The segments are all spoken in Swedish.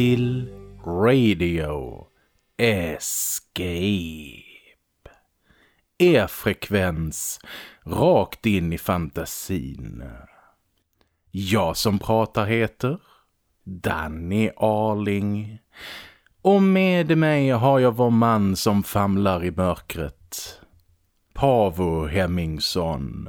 Till Radio Escape. Er frekvens rakt in i fantasin. Jag som pratar heter Danny Arling. Och med mig har jag vår man som famlar i mörkret. Pavo Hemmingsson.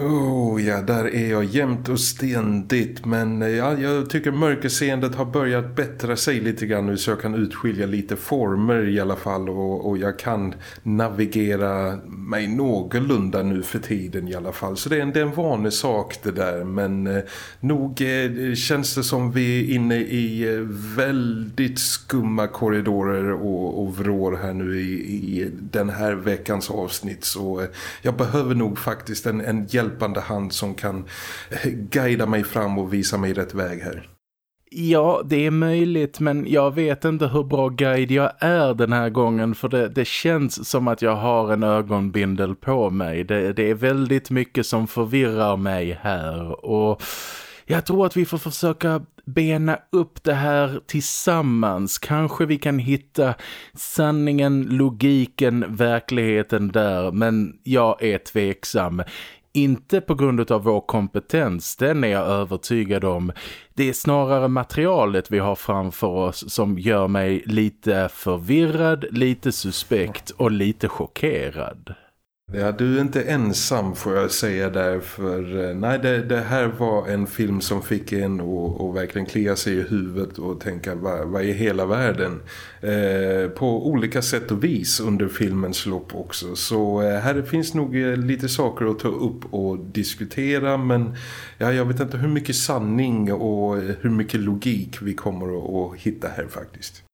Oh ja, där är jag jämt och ständigt men eh, ja, jag tycker mörkerseendet har börjat bättra sig lite grann nu så jag kan utskilja lite former i alla fall och, och jag kan navigera mig någorlunda nu för tiden i alla fall. Så det är en, det är en vanlig sak det där men eh, nog eh, känns det som vi är inne i eh, väldigt skumma korridorer och, och vrår här nu i, i den här veckans avsnitt så eh, jag behöver nog faktiskt en, en hjälp hjälpande hand som kan eh, guida mig fram och visa mig rätt väg här. Ja, det är möjligt men jag vet inte hur bra guide jag är den här gången för det, det känns som att jag har en ögonbindel på mig. Det, det är väldigt mycket som förvirrar mig här och jag tror att vi får försöka bena upp det här tillsammans. Kanske vi kan hitta sanningen, logiken, verkligheten där. Men jag är tveksam. Inte på grund av vår kompetens, den är jag övertygad om. Det är snarare materialet vi har framför oss som gör mig lite förvirrad, lite suspekt och lite chockerad. Ja, du är inte ensam får jag säga där för eh, nej det, det här var en film som fick en att verkligen klia sig i huvudet och tänka vad, vad är hela världen eh, på olika sätt och vis under filmens lopp också så eh, här finns nog eh, lite saker att ta upp och diskutera men ja, jag vet inte hur mycket sanning och eh, hur mycket logik vi kommer att, att hitta här faktiskt.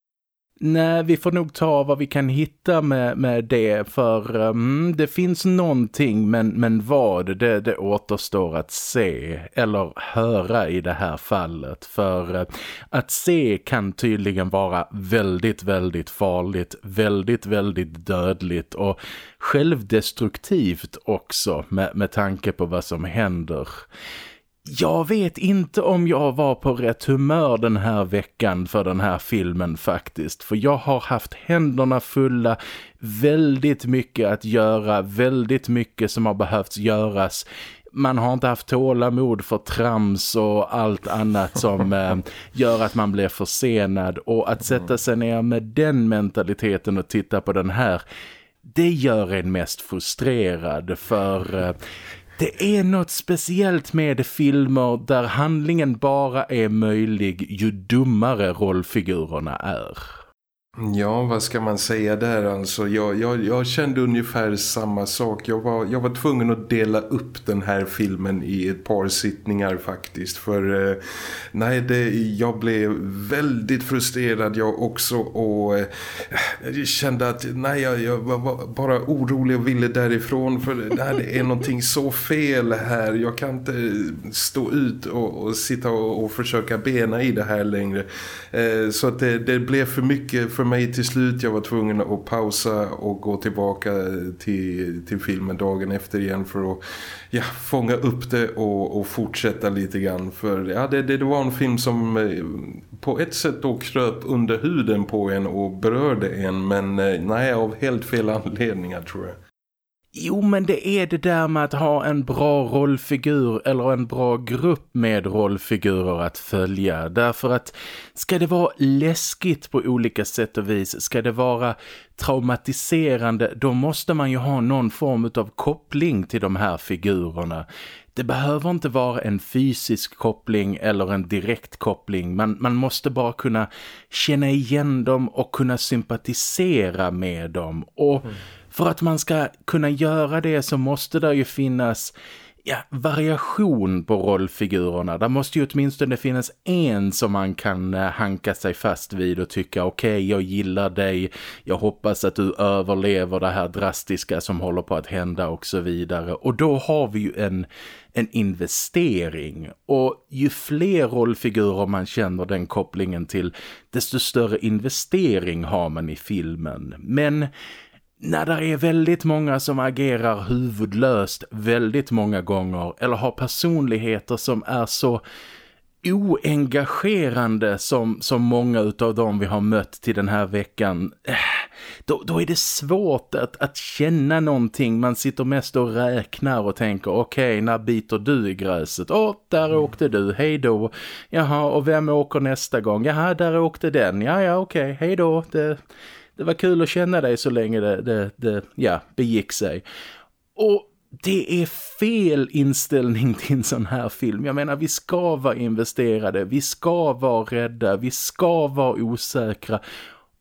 Nej, vi får nog ta vad vi kan hitta med, med det för um, det finns någonting men, men vad det, det återstår att se eller höra i det här fallet för uh, att se kan tydligen vara väldigt väldigt farligt, väldigt väldigt dödligt och självdestruktivt också med, med tanke på vad som händer. Jag vet inte om jag var på rätt humör den här veckan för den här filmen faktiskt. För jag har haft händerna fulla, väldigt mycket att göra, väldigt mycket som har behövts göras. Man har inte haft tålamod för trams och allt annat som eh, gör att man blir försenad. Och att sätta sig ner med den mentaliteten och titta på den här det gör en mest frustrerad för eh, det är något speciellt med filmer där handlingen bara är möjlig ju dummare rollfigurerna är. Ja, vad ska man säga där alltså? Jag, jag, jag kände ungefär samma sak. Jag var, jag var tvungen att dela upp den här filmen i ett par sittningar faktiskt. För eh, nej, det, jag blev väldigt frustrerad jag också och eh, jag kände att nej, jag, jag var bara orolig och ville därifrån. För nej, det är någonting så fel här. Jag kan inte stå ut och, och sitta och, och, försöka bena i det här längre. Eh, så att det, det blev för mycket för mig till slut. Jag var tvungen att pausa och gå tillbaka till, till filmen dagen efter igen för att ja, fånga upp det och, och fortsätta lite grann. För ja, det, det var en film som eh, på ett sätt då kröp under huden på en och berörde en. Men eh, nej, av helt fel anledningar tror jag. Jo, men det är det där med att ha en bra rollfigur eller en bra grupp med rollfigurer att följa. Därför att ska det vara läskigt på olika sätt och vis, ska det vara traumatiserande, då måste man ju ha någon form av koppling till de här figurerna. Det behöver inte vara en fysisk koppling eller en direkt koppling. Man, man måste bara kunna känna igen dem och kunna sympatisera med dem. Och... Mm för att man ska kunna göra det så måste det ju finnas ja, variation på rollfigurerna. Det måste ju åtminstone finnas en som man kan eh, hanka sig fast vid och tycka okej, okay, jag gillar dig, jag hoppas att du överlever det här drastiska som håller på att hända och så vidare. Och då har vi ju en, en investering och ju fler rollfigurer man känner den kopplingen till desto större investering har man i filmen. Men när det är väldigt många som agerar huvudlöst väldigt många gånger eller har personligheter som är så oengagerande som, som många av dem vi har mött till den här veckan eh, då, då är det svårt att, att känna någonting. Man sitter mest och räknar och tänker okej, okay, när biter du i gräset? Åh, där mm. åkte du, hej då. Jaha, och vem åker nästa gång? Jaha, där åkte den. Ja, ja, okej, okay, hej då. Det, det var kul att känna dig så länge det, det, det ja, begick sig. Och det är fel inställning till en sån här film. Jag menar, vi ska vara investerade, vi ska vara rädda, vi ska vara osäkra.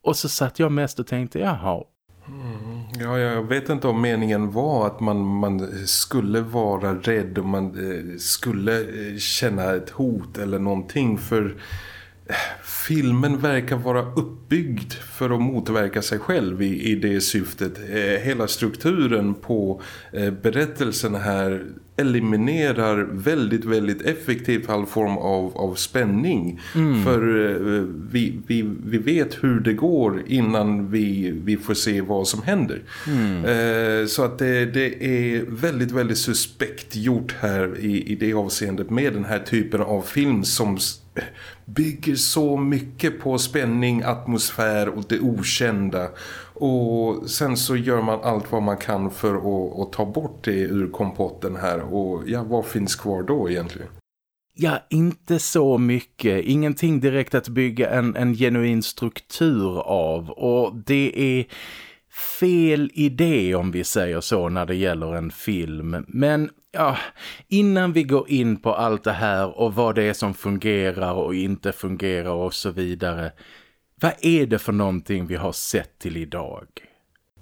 Och så satt jag mest och tänkte, jaha. Mm, ja, jag vet inte om meningen var att man, man skulle vara rädd och man eh, skulle eh, känna ett hot eller någonting för filmen verkar vara uppbyggd för att motverka sig själv i, i det syftet. Eh, hela strukturen på eh, berättelsen här eliminerar väldigt, väldigt effektivt all form av, av spänning. Mm. För eh, vi, vi, vi vet hur det går innan vi, vi får se vad som händer. Mm. Så att det, det är väldigt, väldigt suspekt gjort här i, i det avseendet med den här typen av film som bygger så mycket på spänning, atmosfär och det okända. Och sen så gör man allt vad man kan för att, att ta bort det ur kompotten här. Och ja, vad finns kvar då egentligen? Ja, inte så mycket. Ingenting direkt att bygga en, en genuin struktur av. Och det är fel idé om vi säger så när det gäller en film. Men ja, innan vi går in på allt det här och vad det är som fungerar och inte fungerar och så vidare. Vad är det för någonting vi har sett till idag?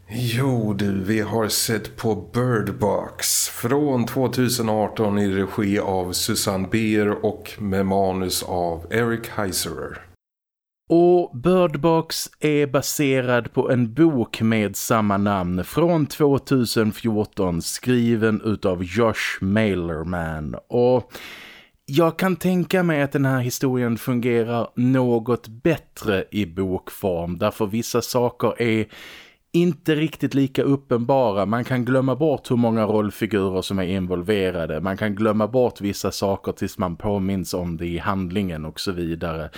Jo du, vi har sett på Bird Box från 2018 i regi av Susanne Bier och med manus av Eric Heiserer. Och Birdbox är baserad på en bok med samma namn från 2014 skriven utav Josh Mailerman. Och jag kan tänka mig att den här historien fungerar något bättre i bokform därför vissa saker är inte riktigt lika uppenbara. Man kan glömma bort hur många rollfigurer som är involverade. Man kan glömma bort vissa saker tills man påminns om det i handlingen och så vidare.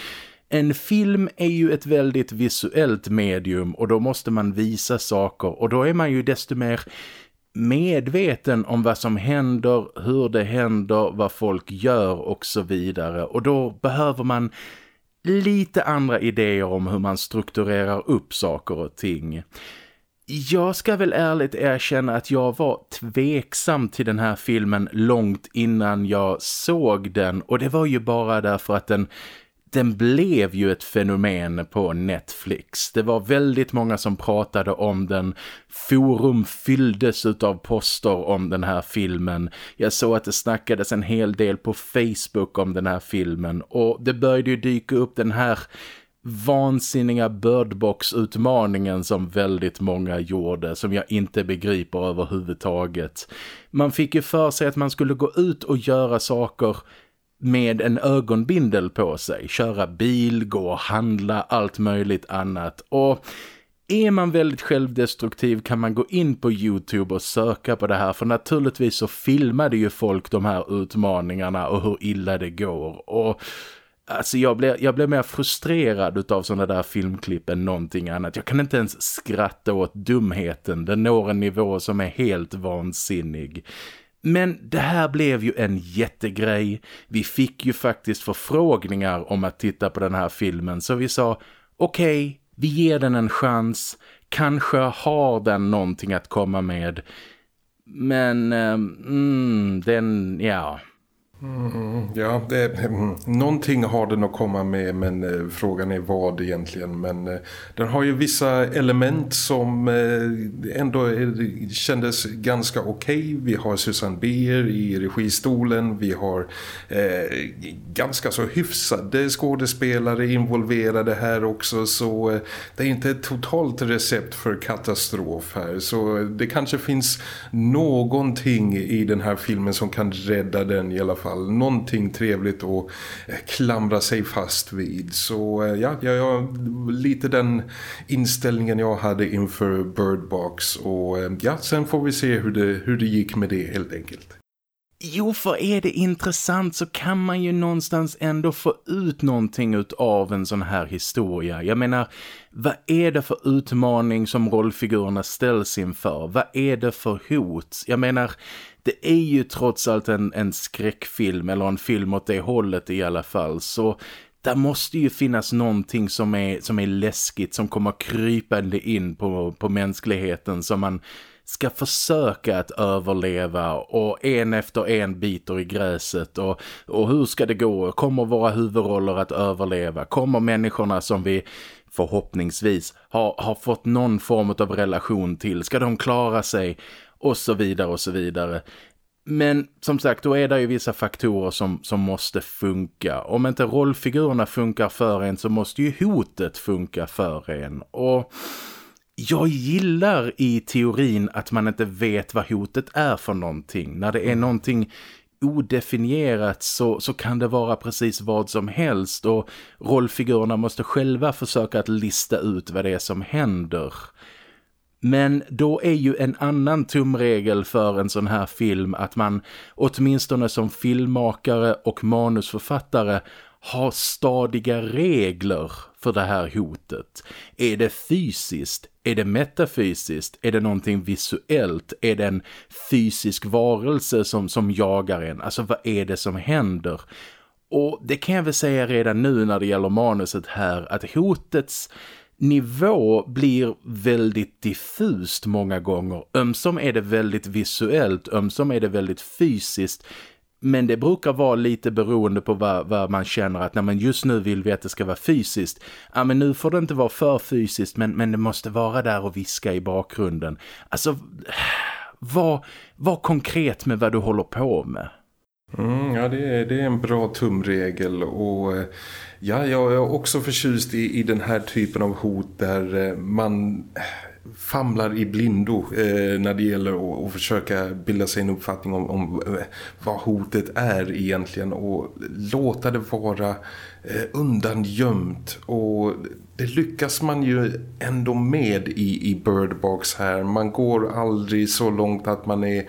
En film är ju ett väldigt visuellt medium och då måste man visa saker och då är man ju desto mer medveten om vad som händer, hur det händer, vad folk gör och så vidare. Och då behöver man lite andra idéer om hur man strukturerar upp saker och ting. Jag ska väl ärligt erkänna att jag var tveksam till den här filmen långt innan jag såg den och det var ju bara därför att den den blev ju ett fenomen på Netflix. Det var väldigt många som pratade om den. Forum fylldes av poster om den här filmen. Jag såg att det snackades en hel del på Facebook om den här filmen. Och det började ju dyka upp den här vansinniga Birdbox-utmaningen som väldigt många gjorde som jag inte begriper överhuvudtaget. Man fick ju för sig att man skulle gå ut och göra saker med en ögonbindel på sig. Köra bil, gå och handla, allt möjligt annat. Och är man väldigt självdestruktiv kan man gå in på Youtube och söka på det här. För naturligtvis så filmade ju folk de här utmaningarna och hur illa det går. Och alltså jag blir, jag blir mer frustrerad av sådana där filmklipp än någonting annat. Jag kan inte ens skratta åt dumheten. Den når en nivå som är helt vansinnig. Men det här blev ju en jättegrej. Vi fick ju faktiskt förfrågningar om att titta på den här filmen. Så vi sa, okej, okay, vi ger den en chans. Kanske har den någonting att komma med. Men, ehm, mm, den, ja... Mm, mm, ja, det, mm, någonting har den att komma med men eh, frågan är vad egentligen. Men eh, den har ju vissa element som eh, ändå är, kändes ganska okej. Okay. Vi har Susanne Bier i registolen. Vi har eh, ganska så hyfsade skådespelare involverade här också. Så det är inte ett totalt recept för katastrof här. Så det kanske finns någonting i den här filmen som kan rädda den i alla fall fall någonting trevligt att eh, klamra sig fast vid. Så eh, ja, jag, lite den inställningen jag hade inför Bird Box och eh, ja, sen får vi se hur det, hur det gick med det helt enkelt. Jo, för är det intressant så kan man ju någonstans ändå få ut någonting av en sån här historia. Jag menar, vad är det för utmaning som rollfigurerna ställs inför? Vad är det för hot? Jag menar, det är ju trots allt en, en skräckfilm eller en film åt det hållet i alla fall. Så där måste ju finnas någonting som är, som är läskigt som kommer krypande in på, på mänskligheten som man ska försöka att överleva och en efter en biter i gräset och, och hur ska det gå? Kommer våra huvudroller att överleva? Kommer människorna som vi förhoppningsvis har, har fått någon form av relation till? Ska de klara sig? Och så vidare och så vidare. Men som sagt, då är det ju vissa faktorer som, som måste funka. Om inte rollfigurerna funkar för en så måste ju hotet funka för en. Och jag gillar i teorin att man inte vet vad hotet är för någonting. När det är mm. någonting odefinierat så, så kan det vara precis vad som helst och rollfigurerna måste själva försöka att lista ut vad det är som händer. Men då är ju en annan tumregel för en sån här film att man åtminstone som filmmakare och manusförfattare har stadiga regler för det här hotet. Är det fysiskt? Är det metafysiskt? Är det någonting visuellt? Är det en fysisk varelse som, som jagar en? Alltså vad är det som händer? Och det kan jag väl säga redan nu när det gäller manuset här att hotets nivå blir väldigt diffust många gånger. Ömsom är det väldigt visuellt, ömsom är det väldigt fysiskt. Men det brukar vara lite beroende på vad, vad man känner att när man just nu vill vi att det ska vara fysiskt. Ja men nu får det inte vara för fysiskt men, men det måste vara där och viska i bakgrunden. Alltså var, var konkret med vad du håller på med. Mm, ja, det är, det är en bra tumregel och eh, ja, jag är också förtjust i, i den här typen av hot där eh, man eh, famlar i blindo eh, när det gäller att, att, försöka bilda sig en uppfattning om, om vad hotet är egentligen och låta det vara eh, undangömt och det lyckas man ju ändå med i, i Bird Box här. Man går aldrig så långt att man är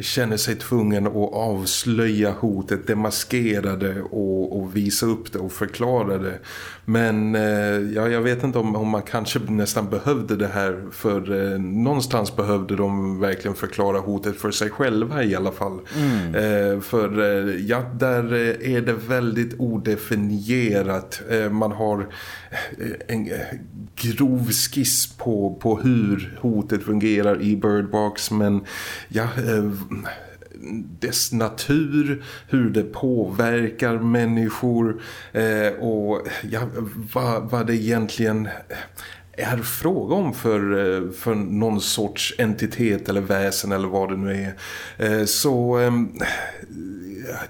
känner sig tvungen att avslöja hotet, demaskera det och, och visa upp det och förklara det. Men eh, ja, jag vet inte om, om, man kanske nästan behövde det här för eh, någonstans behövde de verkligen förklara hotet för sig själva i alla fall. Mm. Eh, för eh, ja, där eh, är det väldigt odefinierat. Eh, man har en grov skiss på, på hur hotet fungerar i Birdbox men ja dess natur, hur det påverkar människor eh, och ja, vad, vad det egentligen är fråga om för, eh, för någon sorts entitet eller väsen eller vad det nu är. Eh, så ehm,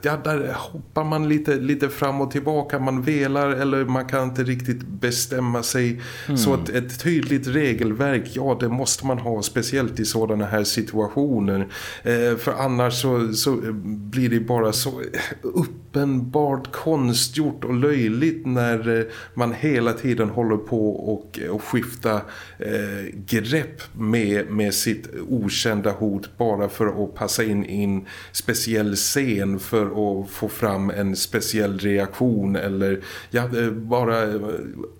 ja, där hoppar man lite, lite fram och tillbaka. Man velar eller man kan inte riktigt bestämma sig. Mm. Så ett, ett tydligt regelverk, ja det måste man ha speciellt i sådana här situationer. Eh, för annars så, så blir det bara så uppenbart konstgjort och löjligt när eh, man hela tiden håller på och, och skifta eh, grepp med, med sitt okända hot bara för att passa in i en speciell scen för att få fram en speciell reaktion eller ja, eh, bara eh,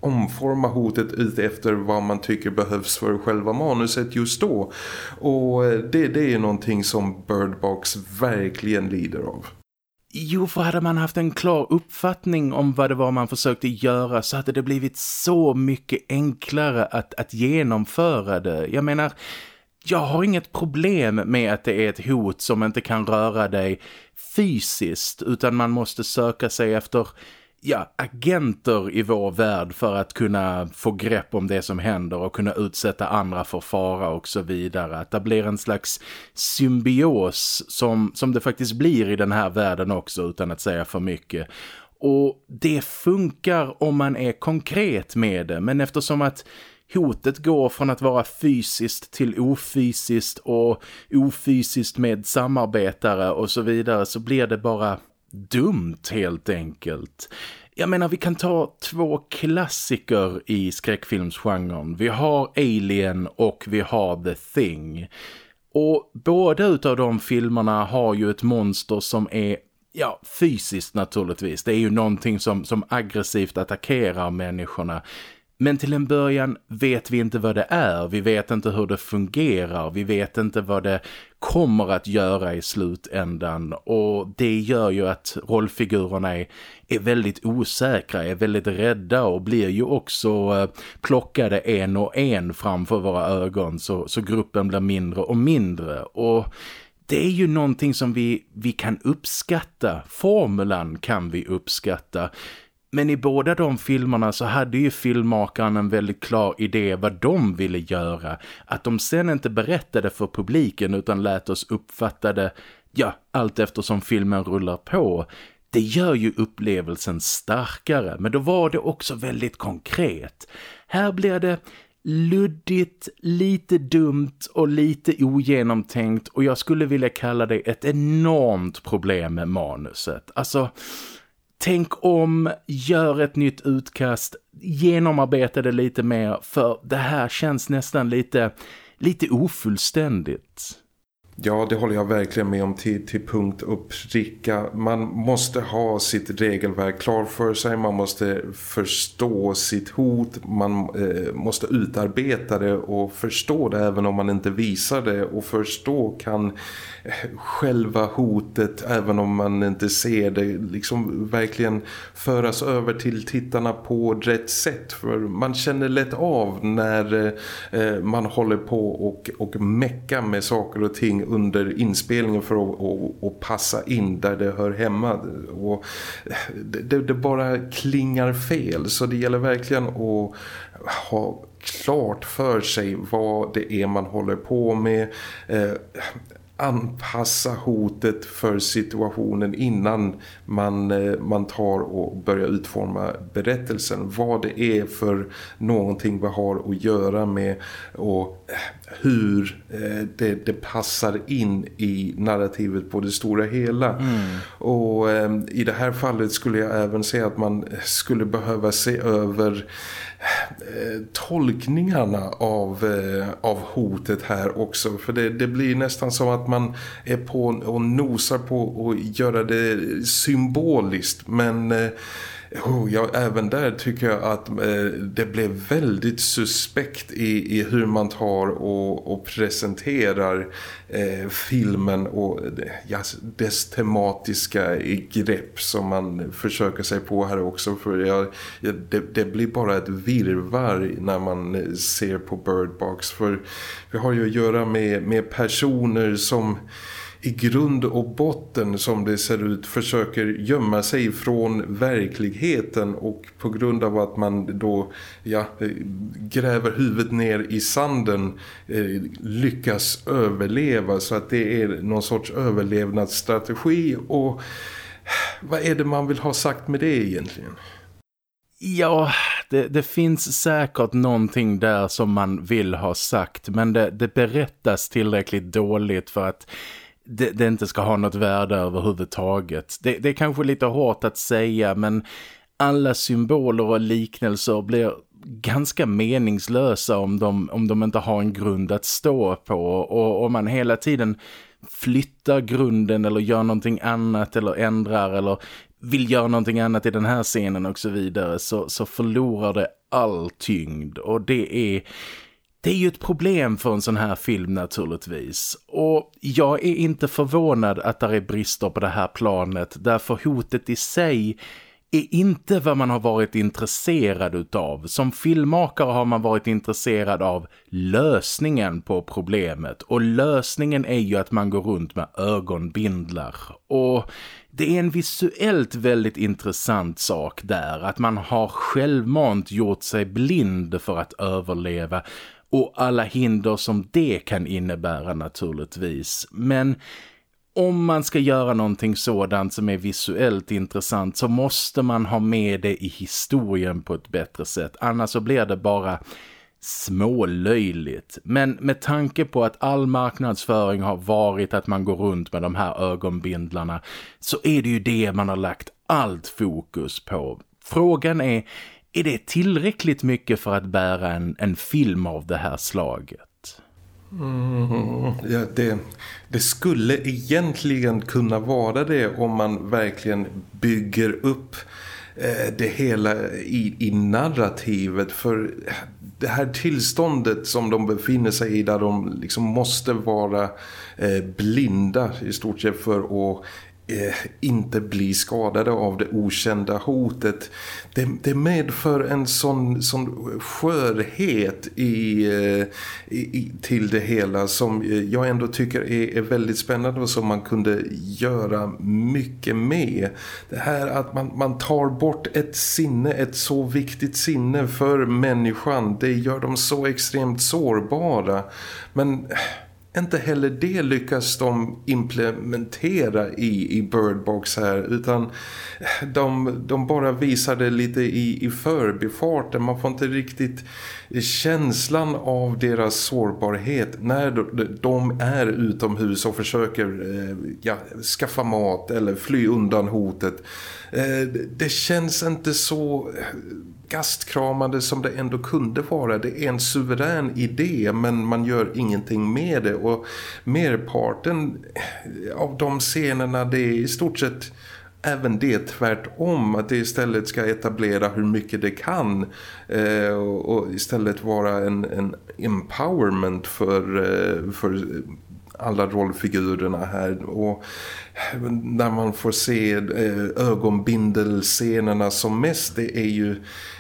omforma hotet ut efter vad man tycker behövs för själva manuset just då. Och eh, det, det är någonting som Birdbox verkligen lider av. Jo, för hade man haft en klar uppfattning om vad det var man försökte göra så hade det blivit så mycket enklare att, att genomföra det. Jag menar, jag har inget problem med att det är ett hot som inte kan röra dig fysiskt utan man måste söka sig efter ja, agenter i vår värld för att kunna få grepp om det som händer och kunna utsätta andra för fara och så vidare. Att det blir en slags symbios som, som det faktiskt blir i den här världen också utan att säga för mycket. Och det funkar om man är konkret med det men eftersom att hotet går från att vara fysiskt till ofysiskt och ofysiskt med samarbetare och så vidare så blir det bara dumt helt enkelt. Jag menar vi kan ta två klassiker i skräckfilmsgenren. Vi har Alien och vi har The Thing. Och båda utav de filmerna har ju ett monster som är ja, fysiskt naturligtvis. Det är ju någonting som, som aggressivt attackerar människorna. Men till en början vet vi inte vad det är, vi vet inte hur det fungerar, vi vet inte vad det kommer att göra i slutändan. Och det gör ju att rollfigurerna är, är väldigt osäkra, är väldigt rädda och blir ju också eh, plockade en och en framför våra ögon. Så, så gruppen blir mindre och mindre. Och det är ju någonting som vi, vi kan uppskatta, formulan kan vi uppskatta men i båda de filmerna så hade ju filmmakaren en väldigt klar idé vad de ville göra. Att de sen inte berättade för publiken utan lät oss uppfatta det, ja, allt eftersom filmen rullar på. Det gör ju upplevelsen starkare, men då var det också väldigt konkret. Här blir det luddigt, lite dumt och lite ogenomtänkt och jag skulle vilja kalla det ett enormt problem med manuset. Alltså tänk om, gör ett nytt utkast, genomarbeta det lite mer för det här känns nästan lite, lite ofullständigt. Ja, det håller jag verkligen med om till, till punkt och pricka. Man måste ha sitt regelverk klar för sig. Man måste förstå sitt hot. Man eh, måste utarbeta det och förstå det även om man inte visar det. Och förstå kan eh, själva hotet, även om man inte ser det, liksom verkligen föras över till tittarna på rätt sätt. För man känner lätt av när eh, eh man håller på och, och mecka med saker och ting under inspelningen för att, att, att passa in där det hör hemma. Och det, det, bara klingar fel. Så det gäller verkligen att ha klart för sig vad det är man håller på med. Eh, anpassa hotet för situationen innan man, eh, man tar och börjar utforma berättelsen. Vad det är för någonting vi har att göra med. Och hur eh, det, det passar in i narrativet på det stora hela. Mm. Och i det här fallet skulle jag även säga att man skulle behöva se över Eh, tolkningarna av, eh, av hotet här också. För det, det blir nästan som att man är på och nosar på att göra det symboliskt. Men Oh, ja, även där tycker jag att eh, det blev väldigt suspekt i, i hur man tar och, och presenterar eh, filmen och eh, ja, dess tematiska grepp som man försöker sig på här också. För jag, det, det, blir bara ett virvar när man eh, ser på Bird Box. För vi har ju att göra med, med personer som i grund och botten som det ser ut försöker gömma sig från verkligheten och på grund av att man då ja, eh, gräver huvudet ner i sanden eh, lyckas överleva så att det är någon sorts överlevnadsstrategi och vad är det man vill ha sagt med det egentligen? Ja, det, det, finns säkert någonting där som man vill ha sagt men det, det berättas tillräckligt dåligt för att det, det, inte ska ha något värde överhuvudtaget. Det, det är kanske lite hårt att säga men alla symboler och liknelser blir ganska meningslösa om de, om de inte har en grund att stå på och om man hela tiden flyttar grunden eller gör någonting annat eller ändrar eller vill göra någonting annat i den här scenen och så vidare så, så förlorar det all tyngd och det är det är ju ett problem för en sån här film naturligtvis. Och jag är inte förvånad att det är brister på det här planet. Därför hotet i sig är inte vad man har varit intresserad utav. Som filmmakare har man varit intresserad av lösningen på problemet. Och lösningen är ju att man går runt med ögonbindlar. Och det är en visuellt väldigt intressant sak där. Att man har självmant gjort sig blind för att överleva och alla hinder som det kan innebära naturligtvis. Men om man ska göra någonting sådant som är visuellt intressant så måste man ha med det i historien på ett bättre sätt. Annars så blir det bara smålöjligt. Men med tanke på att all marknadsföring har varit att man går runt med de här ögonbindlarna så är det ju det man har lagt allt fokus på. Frågan är, är det tillräckligt mycket för att bära en, en film av det här slaget? Mm, ja, det, det skulle egentligen kunna vara det om man verkligen bygger upp eh, det hela i, i narrativet för det här tillståndet som de befinner sig i där de liksom måste vara eh, blinda i stort sett för att eh, inte bli skadade av det okända hotet. Det, det medför en sån, sån skörhet i, eh, i, till det hela som eh, jag ändå tycker är, är, väldigt spännande och som man kunde göra mycket med. Det här att man, man tar bort ett sinne, ett så viktigt sinne för människan. Det gör dem så extremt sårbara. Men eh, inte heller det lyckas de implementera i, i Bird Box här utan de, de bara visar det lite i, i förbifarten. Man får inte riktigt känslan av deras sårbarhet när de, de är utomhus och försöker eh, ja, skaffa mat eller fly undan hotet. Eh, det känns inte så gastkramande som det ändå kunde vara. Det är en suverän idé men man gör ingenting med det. Och merparten av de scenerna det är i stort sett även det tvärtom. Att det istället ska etablera hur mycket det kan eh, och, istället vara en, en empowerment för, eh, för alla rollfigurerna här. Och när man får se eh, ögonbindelscenerna som mest det är ju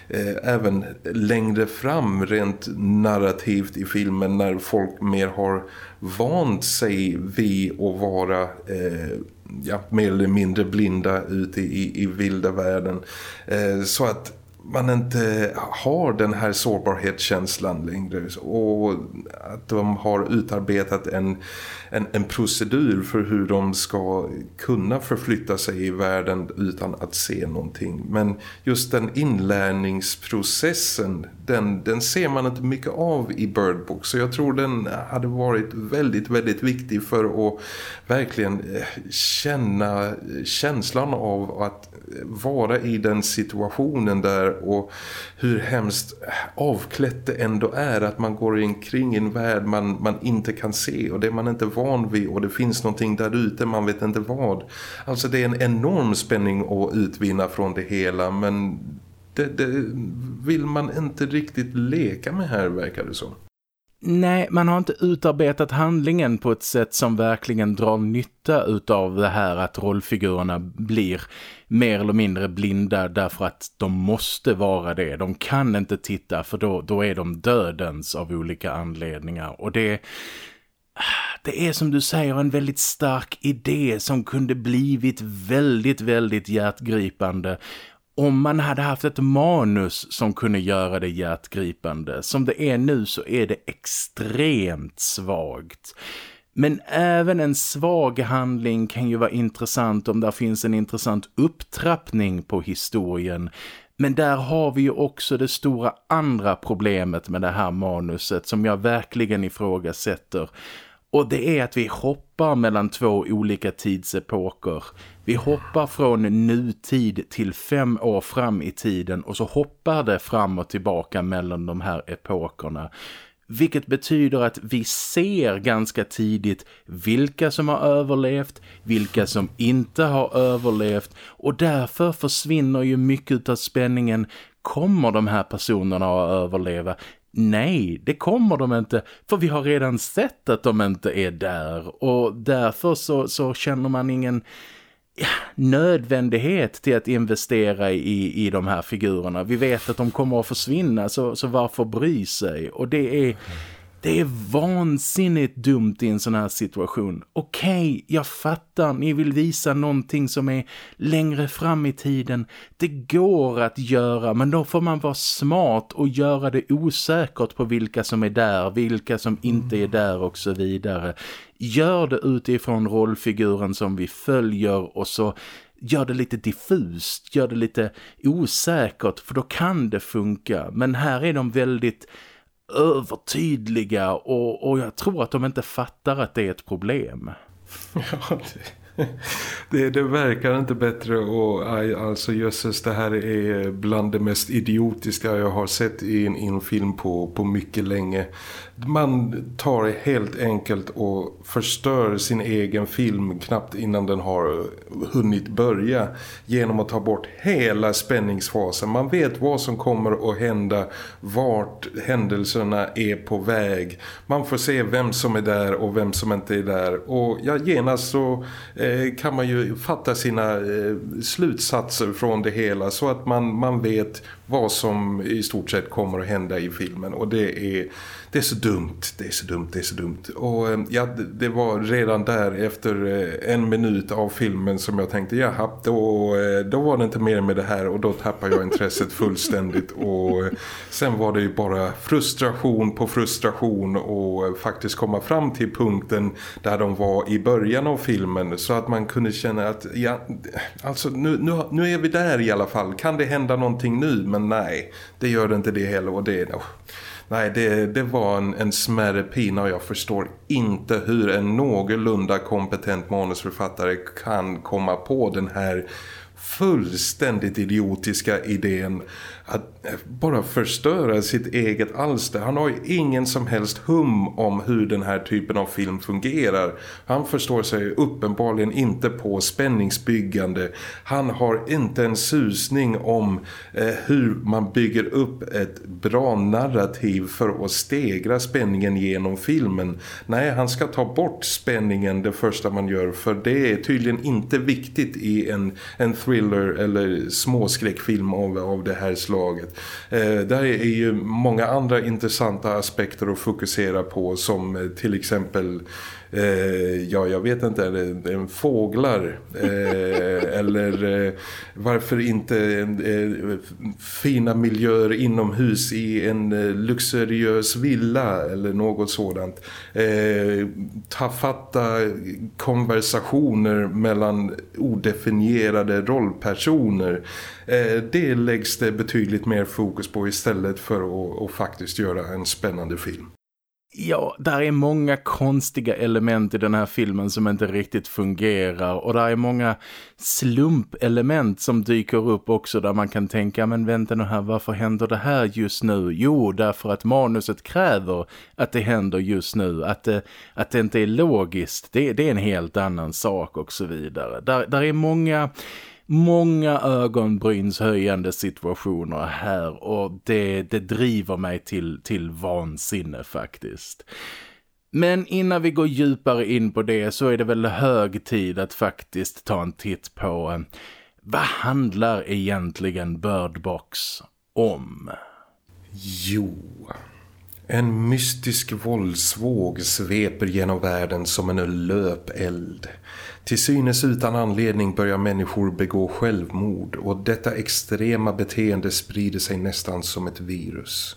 eh, även längre fram rent narrativt i filmen när folk mer har vant sig vid att vara eh, ja, mer eller mindre blinda ute i, i vilda världen. Eh, så att man inte har den här sårbarhetskänslan längre och att de har utarbetat en, en, en, procedur för hur de ska kunna förflytta sig i världen utan att se någonting. Men just den inlärningsprocessen den, den ser man inte mycket av i Bird Book så jag tror den hade varit väldigt, väldigt viktig för att verkligen eh, känna känslan av att vara i den situationen där och hur hemskt avklätt det ändå är att man går omkring i en värld man, man inte kan se och det man inte är van vid och det finns någonting där ute, man vet inte vad. Alltså det är en enorm spänning att utvinna från det hela men det, det vill man inte riktigt leka med här verkar det som. Nej, man har inte utarbetat handlingen på ett sätt som verkligen drar nytta utav det här att rollfigurerna blir mer eller mindre blinda därför att de måste vara det. De kan inte titta för då, då är de dödens av olika anledningar och det det är som du säger en väldigt stark idé som kunde blivit väldigt, väldigt hjärtgripande om man hade haft ett manus som kunde göra det hjärtgripande. Som det är nu så är det extremt svagt. Men även en svag handling kan ju vara intressant om där finns en intressant upptrappning på historien. Men där har vi ju också det stora andra problemet med det här manuset som jag verkligen ifrågasätter. Och det är att vi hoppar mellan två olika tidsepoker. Vi hoppar från nutid till fem år fram i tiden och så hoppar det fram och tillbaka mellan de här epokerna. Vilket betyder att vi ser ganska tidigt vilka som har överlevt, vilka som inte har överlevt och därför försvinner ju mycket av spänningen. Kommer de här personerna att överleva? Nej, det kommer de inte för vi har redan sett att de inte är där och därför så, så känner man ingen nödvändighet till att investera i, i de här figurerna. Vi vet att de kommer att försvinna så, så varför bry sig? Och det är, det är vansinnigt dumt i en sån här situation. Okej, okay, jag fattar. Ni vill visa någonting som är längre fram i tiden. Det går att göra, men då får man vara smart och göra det osäkert på vilka som är där, vilka som inte är där och så vidare. Gör det utifrån rollfiguren som vi följer och så gör det lite diffust, gör det lite osäkert för då kan det funka. Men här är de väldigt övertydliga och, och jag tror att de inte fattar att det är ett problem. Ja, det, det, det verkar inte bättre och alltså jösses det här är bland det mest idiotiska jag har sett i en, en film på, på mycket länge. Man tar helt enkelt och förstör sin egen film knappt innan den har hunnit börja genom att ta bort hela spänningsfasen. Man vet vad som kommer att hända, vart händelserna är på väg. Man får se vem som är där och vem som inte är där och ja, genast så eh, kan man ju fatta sina eh, slutsatser från det hela så att man, man vet vad som i stort sett kommer att hända i filmen. Och det är, det är så dumt, det är så dumt, det är så dumt. Och eh, ja, det var redan där efter eh, en minut av filmen som jag tänkte, jaha, då, eh, då var det inte mer med det här och då tappade jag intresset fullständigt. Och sen var det ju bara frustration på frustration och faktiskt komma fram till punkten där de var i början av filmen. Så att man kunde känna att ja, alltså nu, nu, nu är vi där i alla fall, kan det hända någonting nu? Men nej, det gör det inte det heller och det, oh, nej, det, det var en, en smärre pina och jag förstår inte hur en någorlunda kompetent manusförfattare kan komma på den här fullständigt idiotiska idén att eh, bara förstöra sitt eget alster. Han har ju ingen som helst hum om hur den här typen av film fungerar. Han förstår sig uppenbarligen inte på spänningsbyggande. Han har inte en susning om eh, hur man bygger upp ett bra narrativ för att stegra spänningen genom filmen. Nej, han ska ta bort spänningen det första man gör för det är tydligen inte viktigt i en, en thriller eller småskräckfilm av, av det här slaget slaget. Eh, där är ju många andra intressanta aspekter att fokusera på som eh, till exempel eh, ja jag vet inte en fåglar? Eh, eller eh, varför inte eh, fina miljöer inomhus i en eh, luxuriös villa eller något sådant? Eh, tafatta konversationer mellan odefinierade rollpersoner. Eh, det läggs det betydligt mer fokus på istället för att faktiskt göra en spännande film Ja, där är många konstiga element i den här filmen som inte riktigt fungerar och där är många slumpelement som dyker upp också där man kan tänka, men vänta nu här, varför händer det här just nu? Jo, därför att manuset kräver att det händer just nu, att det, att det inte är logiskt, det, det är en helt annan sak och så vidare. Där, där är många många ögonbrynshöjande situationer här och det, det driver mig till, till vansinne faktiskt. Men innan vi går djupare in på det så är det väl hög tid att faktiskt ta en titt på eh, vad handlar egentligen Birdbox om? Jo, en mystisk våldsvåg sveper genom världen som en löpeld. Till synes utan anledning börjar människor begå självmord och detta extrema beteende sprider sig nästan som ett virus.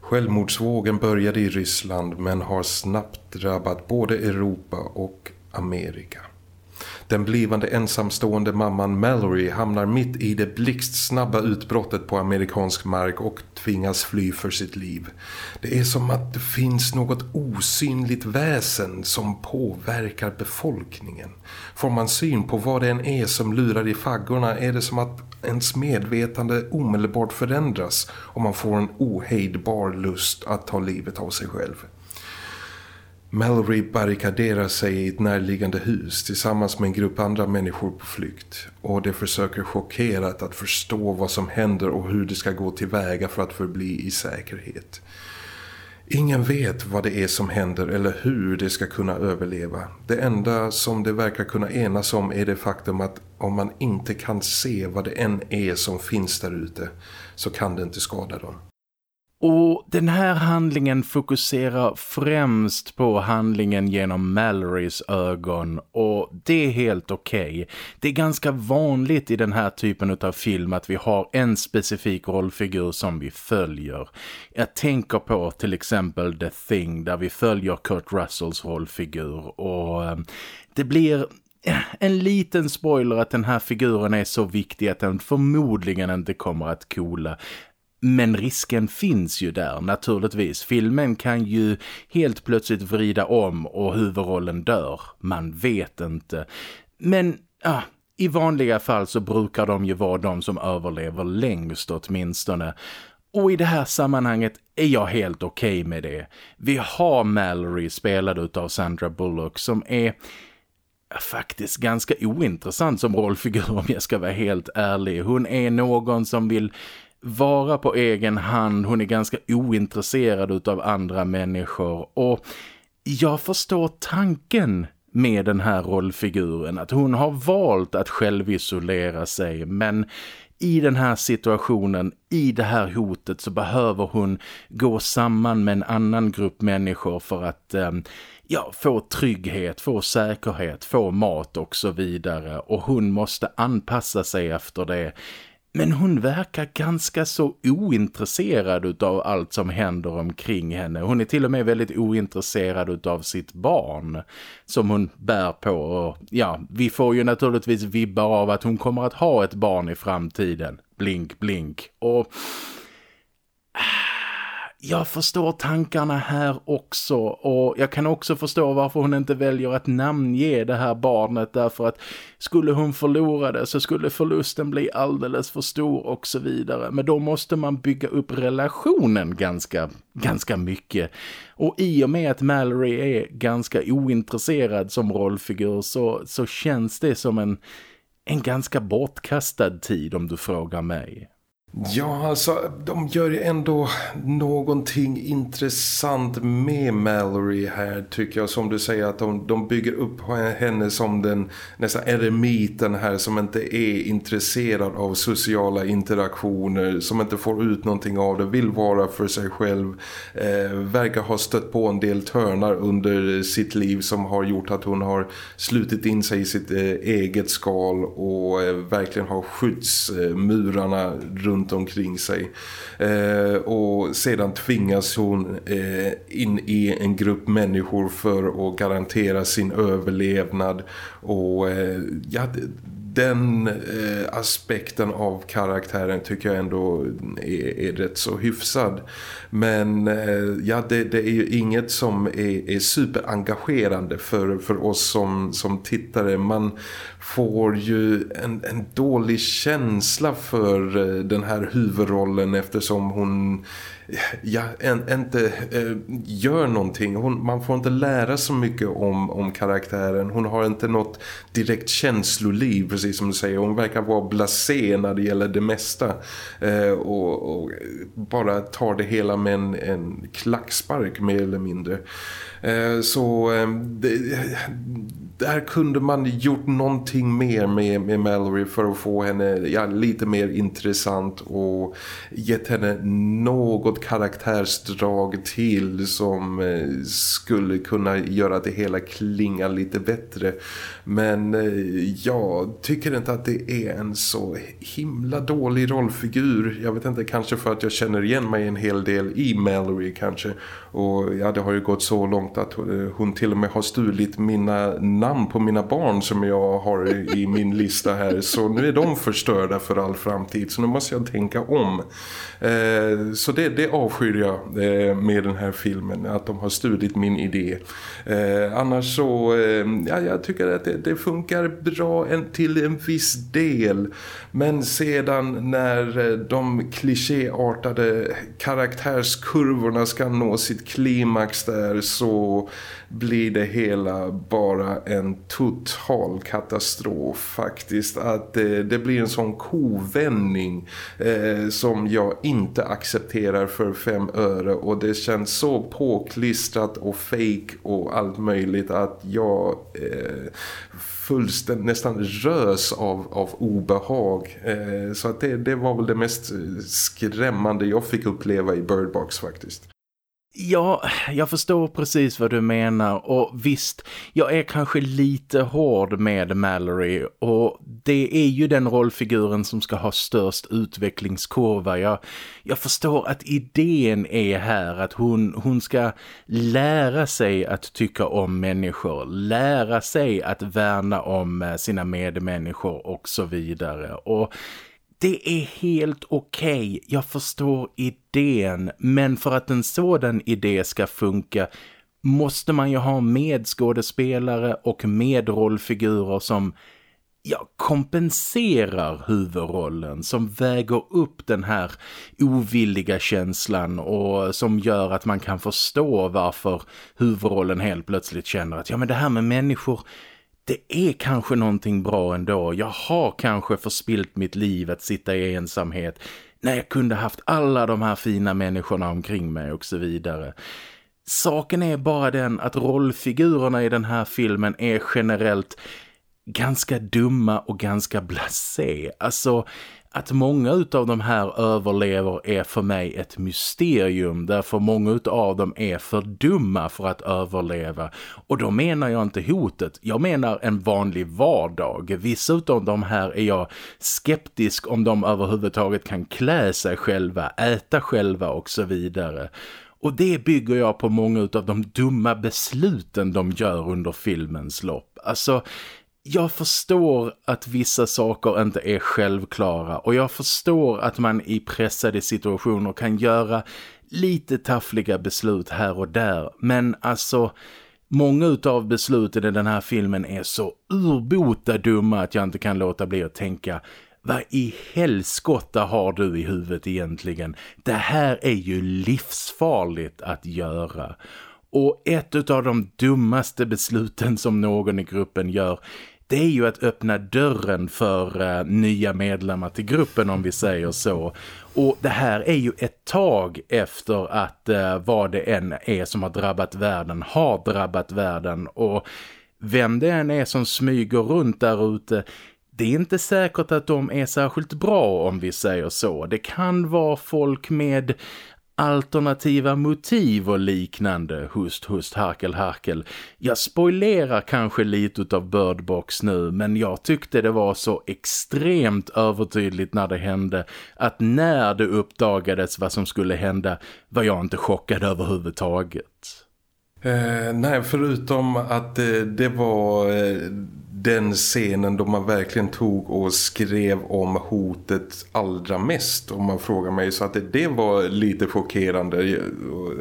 Självmordsvågen började i Ryssland men har snabbt drabbat både Europa och Amerika. Den blivande ensamstående mamman Mallory hamnar mitt i det blixtsnabba utbrottet på amerikansk mark och tvingas fly för sitt liv. Det är som att det finns något osynligt väsen som påverkar befolkningen. Får man syn på vad det än är som lurar i faggorna är det som att ens medvetande omedelbart förändras och man får en ohejdbar lust att ta livet av sig själv. Mallory barrikaderar sig i ett närliggande hus tillsammans med en grupp andra människor på flykt och de försöker chockerat att förstå vad som händer och hur det ska gå tillväga för att förbli i säkerhet. Ingen vet vad det är som händer eller hur det ska kunna överleva. Det enda som det verkar kunna enas om är det faktum att om man inte kan se vad det än är som finns där ute så kan det inte skada dem. Och den här handlingen fokuserar främst på handlingen genom Mallorys ögon och det är helt okej. Okay. Det är ganska vanligt i den här typen av film att vi har en specifik rollfigur som vi följer. Jag tänker på till exempel The Thing där vi följer Kurt Russells rollfigur och ehm, det blir en liten spoiler att den här figuren är så viktig att den förmodligen inte kommer att kola. Men risken finns ju där naturligtvis. Filmen kan ju helt plötsligt vrida om och huvudrollen dör. Man vet inte. Men ja, i vanliga fall så brukar de ju vara de som överlever längst åtminstone. Och i det här sammanhanget är jag helt okej okay med det. Vi har Mallory spelad av Sandra Bullock som är faktiskt ganska ointressant som rollfigur om jag ska vara helt ärlig. Hon är någon som vill vara på egen hand. Hon är ganska ointresserad av andra människor och jag förstår tanken med den här rollfiguren. Att hon har valt att självisolera sig men i den här situationen, i det här hotet så behöver hon gå samman med en annan grupp människor för att eh, ja, få trygghet, få säkerhet, få mat och så vidare. Och hon måste anpassa sig efter det. Men hon verkar ganska så ointresserad av allt som händer omkring henne. Hon är till och med väldigt ointresserad av sitt barn som hon bär på. Och ja, vi får ju naturligtvis vibbar av att hon kommer att ha ett barn i framtiden. Blink, blink. Och jag förstår tankarna här också och jag kan också förstå varför hon inte väljer att namnge det här barnet därför att skulle hon förlora det så skulle förlusten bli alldeles för stor och så vidare. Men då måste man bygga upp relationen ganska, ganska mycket. Och i och med att Mallory är ganska ointresserad som rollfigur så, så känns det som en, en ganska bortkastad tid om du frågar mig. Ja, alltså de gör ju ändå någonting intressant med Mallory här tycker jag. Som du säger att de, de bygger upp henne som den nästan eremiten här som inte är intresserad av sociala interaktioner. Som inte får ut någonting av det, vill vara för sig själv. Eh, verkar ha stött på en del törnar under sitt liv som har gjort att hon har slutit in sig i sitt eh, eget skal och eh, verkligen har skyddsmurarna eh, runt runt omkring sig. Eh, och sedan tvingas hon eh, in i en grupp människor för att garantera sin överlevnad. Och eh, ja, den eh, aspekten av karaktären tycker jag ändå är, är rätt så hyfsad. Men eh, ja, det, det, är ju inget som är, är superengagerande för, för oss som, som tittare. Man får ju en, en dålig känsla för eh, den här huvudrollen eftersom hon ja, en, inte eh, gör någonting. Hon, man får inte lära så mycket om, om karaktären. Hon har inte något direkt känsloliv, precis som du säger. Hon verkar vara blasé när det gäller det mesta. Eh, och, och, bara tar det hela med en, en klackspark mer eller mindre. Eh, så eh, det, där kunde man gjort någonting mer med, med Mallory för att få henne ja, lite mer intressant och gett henne något karaktärsdrag till som eh, skulle kunna göra det hela klinga lite bättre. Men eh, jag tycker inte att det är en så himla dålig rollfigur. Jag vet inte, kanske för att jag känner igen mig en hel del i Mallory kanske. Och ja, det har ju gått så långt att eh, hon till och med har stulit mina namn på mina barn som jag har i min lista här. Så nu är de förstörda för all framtid. Så nu måste jag tänka om. Eh, så det, det avskyr jag eh, med den här filmen. Att de har stulit min idé. Eh, annars så, eh, ja, jag tycker att det, det funkar bra en, till en viss del. Men sedan när eh, de klichéartade karaktärskurvorna ska nå sitt klimax där så blir det hela bara en total katastrof faktiskt. Att det, det blir en sån kovändning eh, som jag inte accepterar för fem öre och det känns så påklistrat och fake och allt möjligt att jag eh, fullständigt nästan rös av, av obehag. Eh, så att det, det var väl det mest eh, skrämmande jag fick uppleva i Birdbox faktiskt. Ja, jag förstår precis vad du menar och visst, jag är kanske lite hård med Mallory och det är ju den rollfiguren som ska ha störst utvecklingskurva. Jag, jag förstår att idén är här att hon, hon ska lära sig att tycka om människor, lära sig att värna om eh, sina medmänniskor och så vidare och det är helt okej, okay. jag förstår idén, men för att en sådan idé ska funka måste man ju ha medskådespelare och medrollfigurer som ja, kompenserar huvudrollen, som väger upp den här ovilliga känslan och som gör att man kan förstå varför huvudrollen helt plötsligt känner att ja men det här med människor det är kanske någonting bra ändå. Jag har kanske förspilt mitt liv att sitta i ensamhet när jag kunde haft alla de här fina människorna omkring mig och så vidare. Saken är bara den att rollfigurerna i den här filmen är generellt ganska dumma och ganska blasé. Alltså att många av de här överlever är för mig ett mysterium därför många av dem är för dumma för att överleva. Och då menar jag inte hotet, jag menar en vanlig vardag. Vissa av de här är jag skeptisk om de överhuvudtaget kan klä sig själva, äta själva och så vidare. Och det bygger jag på många av de dumma besluten de gör under filmens lopp. Alltså, jag förstår att vissa saker inte är självklara och jag förstår att man i pressade situationer kan göra lite taffliga beslut här och där. Men alltså, många av besluten i den här filmen är så urbota dumma att jag inte kan låta bli att tänka vad i helskotta har du i huvudet egentligen? Det här är ju livsfarligt att göra. Och ett av de dummaste besluten som någon i gruppen gör det är ju att öppna dörren för uh, nya medlemmar till gruppen om vi säger så. Och det här är ju ett tag efter att uh, vad det än är som har drabbat världen har drabbat världen. Och vem det än är som smyger runt där ute det är inte säkert att de är särskilt bra om vi säger så. Det kan vara folk med alternativa motiv och liknande. Hust, hust, harkel, harkel. Jag spoilerar kanske lite av Birdbox nu men jag tyckte det var så extremt övertydligt när det hände att när det uppdagades vad som skulle hända var jag inte chockad överhuvudtaget. Eh, nej, förutom att det, det var... Eh den scenen då man verkligen tog och skrev om hotet allra mest om man frågar mig. Så att det, det var lite chockerande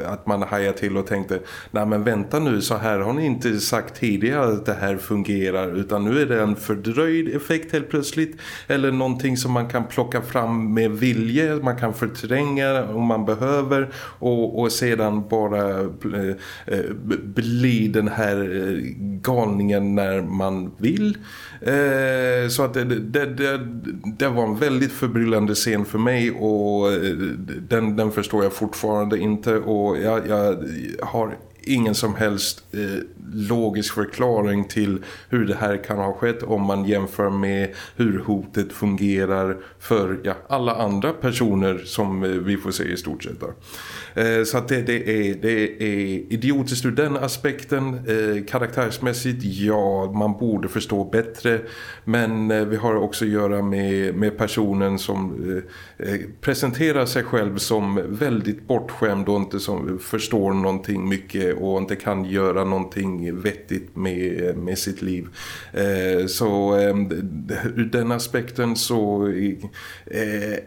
att man hajade till och tänkte nej men vänta nu så här har ni inte sagt tidigare att det här fungerar utan nu är det en fördröjd effekt helt plötsligt eller någonting som man kan plocka fram med vilje man kan förtränga om man behöver och, och sedan bara eh, eh bli den här eh, galningen när man vill. Eh, så att det, det, det, det, var en väldigt förbryllande scen för mig och eh, den, den förstår jag fortfarande inte och jag, jag har ingen som helst eh, logisk förklaring till hur det här kan ha skett om man jämför med hur hotet fungerar för ja, alla andra personer som eh, vi får se i stort sett. Eh, så att det, det, är, det är idiotiskt ur den aspekten. Eh, karaktärsmässigt, ja, man borde förstå bättre. Men eh, vi har också att göra med, med personen som eh, eh presenterar sig själv som väldigt bortskämd och inte som förstår någonting mycket och inte kan göra någonting vettigt med, med sitt liv. Eh, så ehm, ur den aspekten så eh,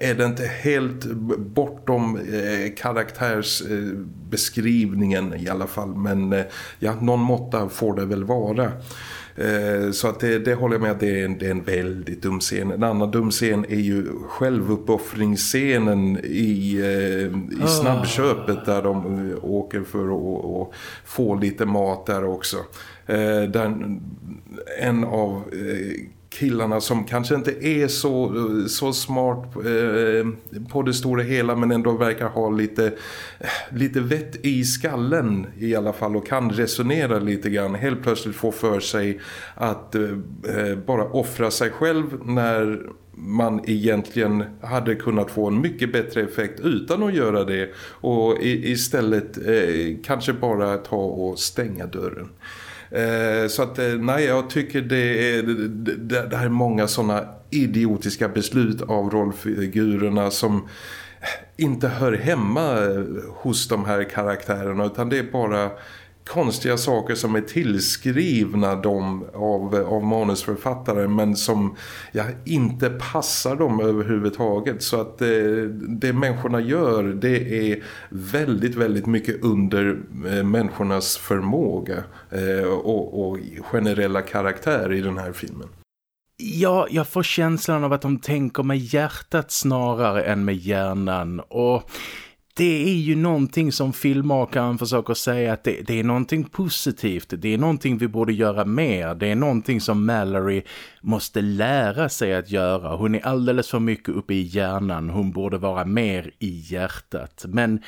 är det inte helt bortom eh, karaktärsbeskrivningen eh, i alla fall. Men ja, någon måtta får det väl vara. Eh, så att det, det håller jag med att det är, en, det är en väldigt dum scen. En annan dum scen är ju självuppoffringsscenen i, eh, i ah. snabbköpet där de eh, åker för att få lite mat där också. Där en av killarna som kanske inte är så, så smart eh, på det stora hela men ändå verkar ha lite, lite vett i skallen i alla fall och kan resonera lite grann. Helt plötsligt få för sig att eh, eh, bara offra sig själv när man egentligen hade kunnat få en mycket bättre effekt utan att göra det och i, istället eh, kanske bara ta och stänga dörren. Eh, så att eh, nej, jag tycker det är, det, det är många sådana idiotiska beslut av rollfigurerna som eh, inte hör hemma hos de här karaktärerna utan det är bara konstiga saker som är tillskrivna dem av, av manusförfattare men som ja, inte passar dem överhuvudtaget så att det, eh, det människorna gör det är väldigt väldigt mycket under eh, människornas förmåga eh, och, och generella karaktär i den här filmen. Ja, jag får känslan av att de tänker med hjärtat snarare än med hjärnan och det är ju någonting som filmmakaren försöker säga att det, det, är någonting positivt. Det är någonting vi borde göra mer. Det är någonting som Mallory måste lära sig att göra. Hon är alldeles för mycket uppe i hjärnan. Hon borde vara mer i hjärtat. Men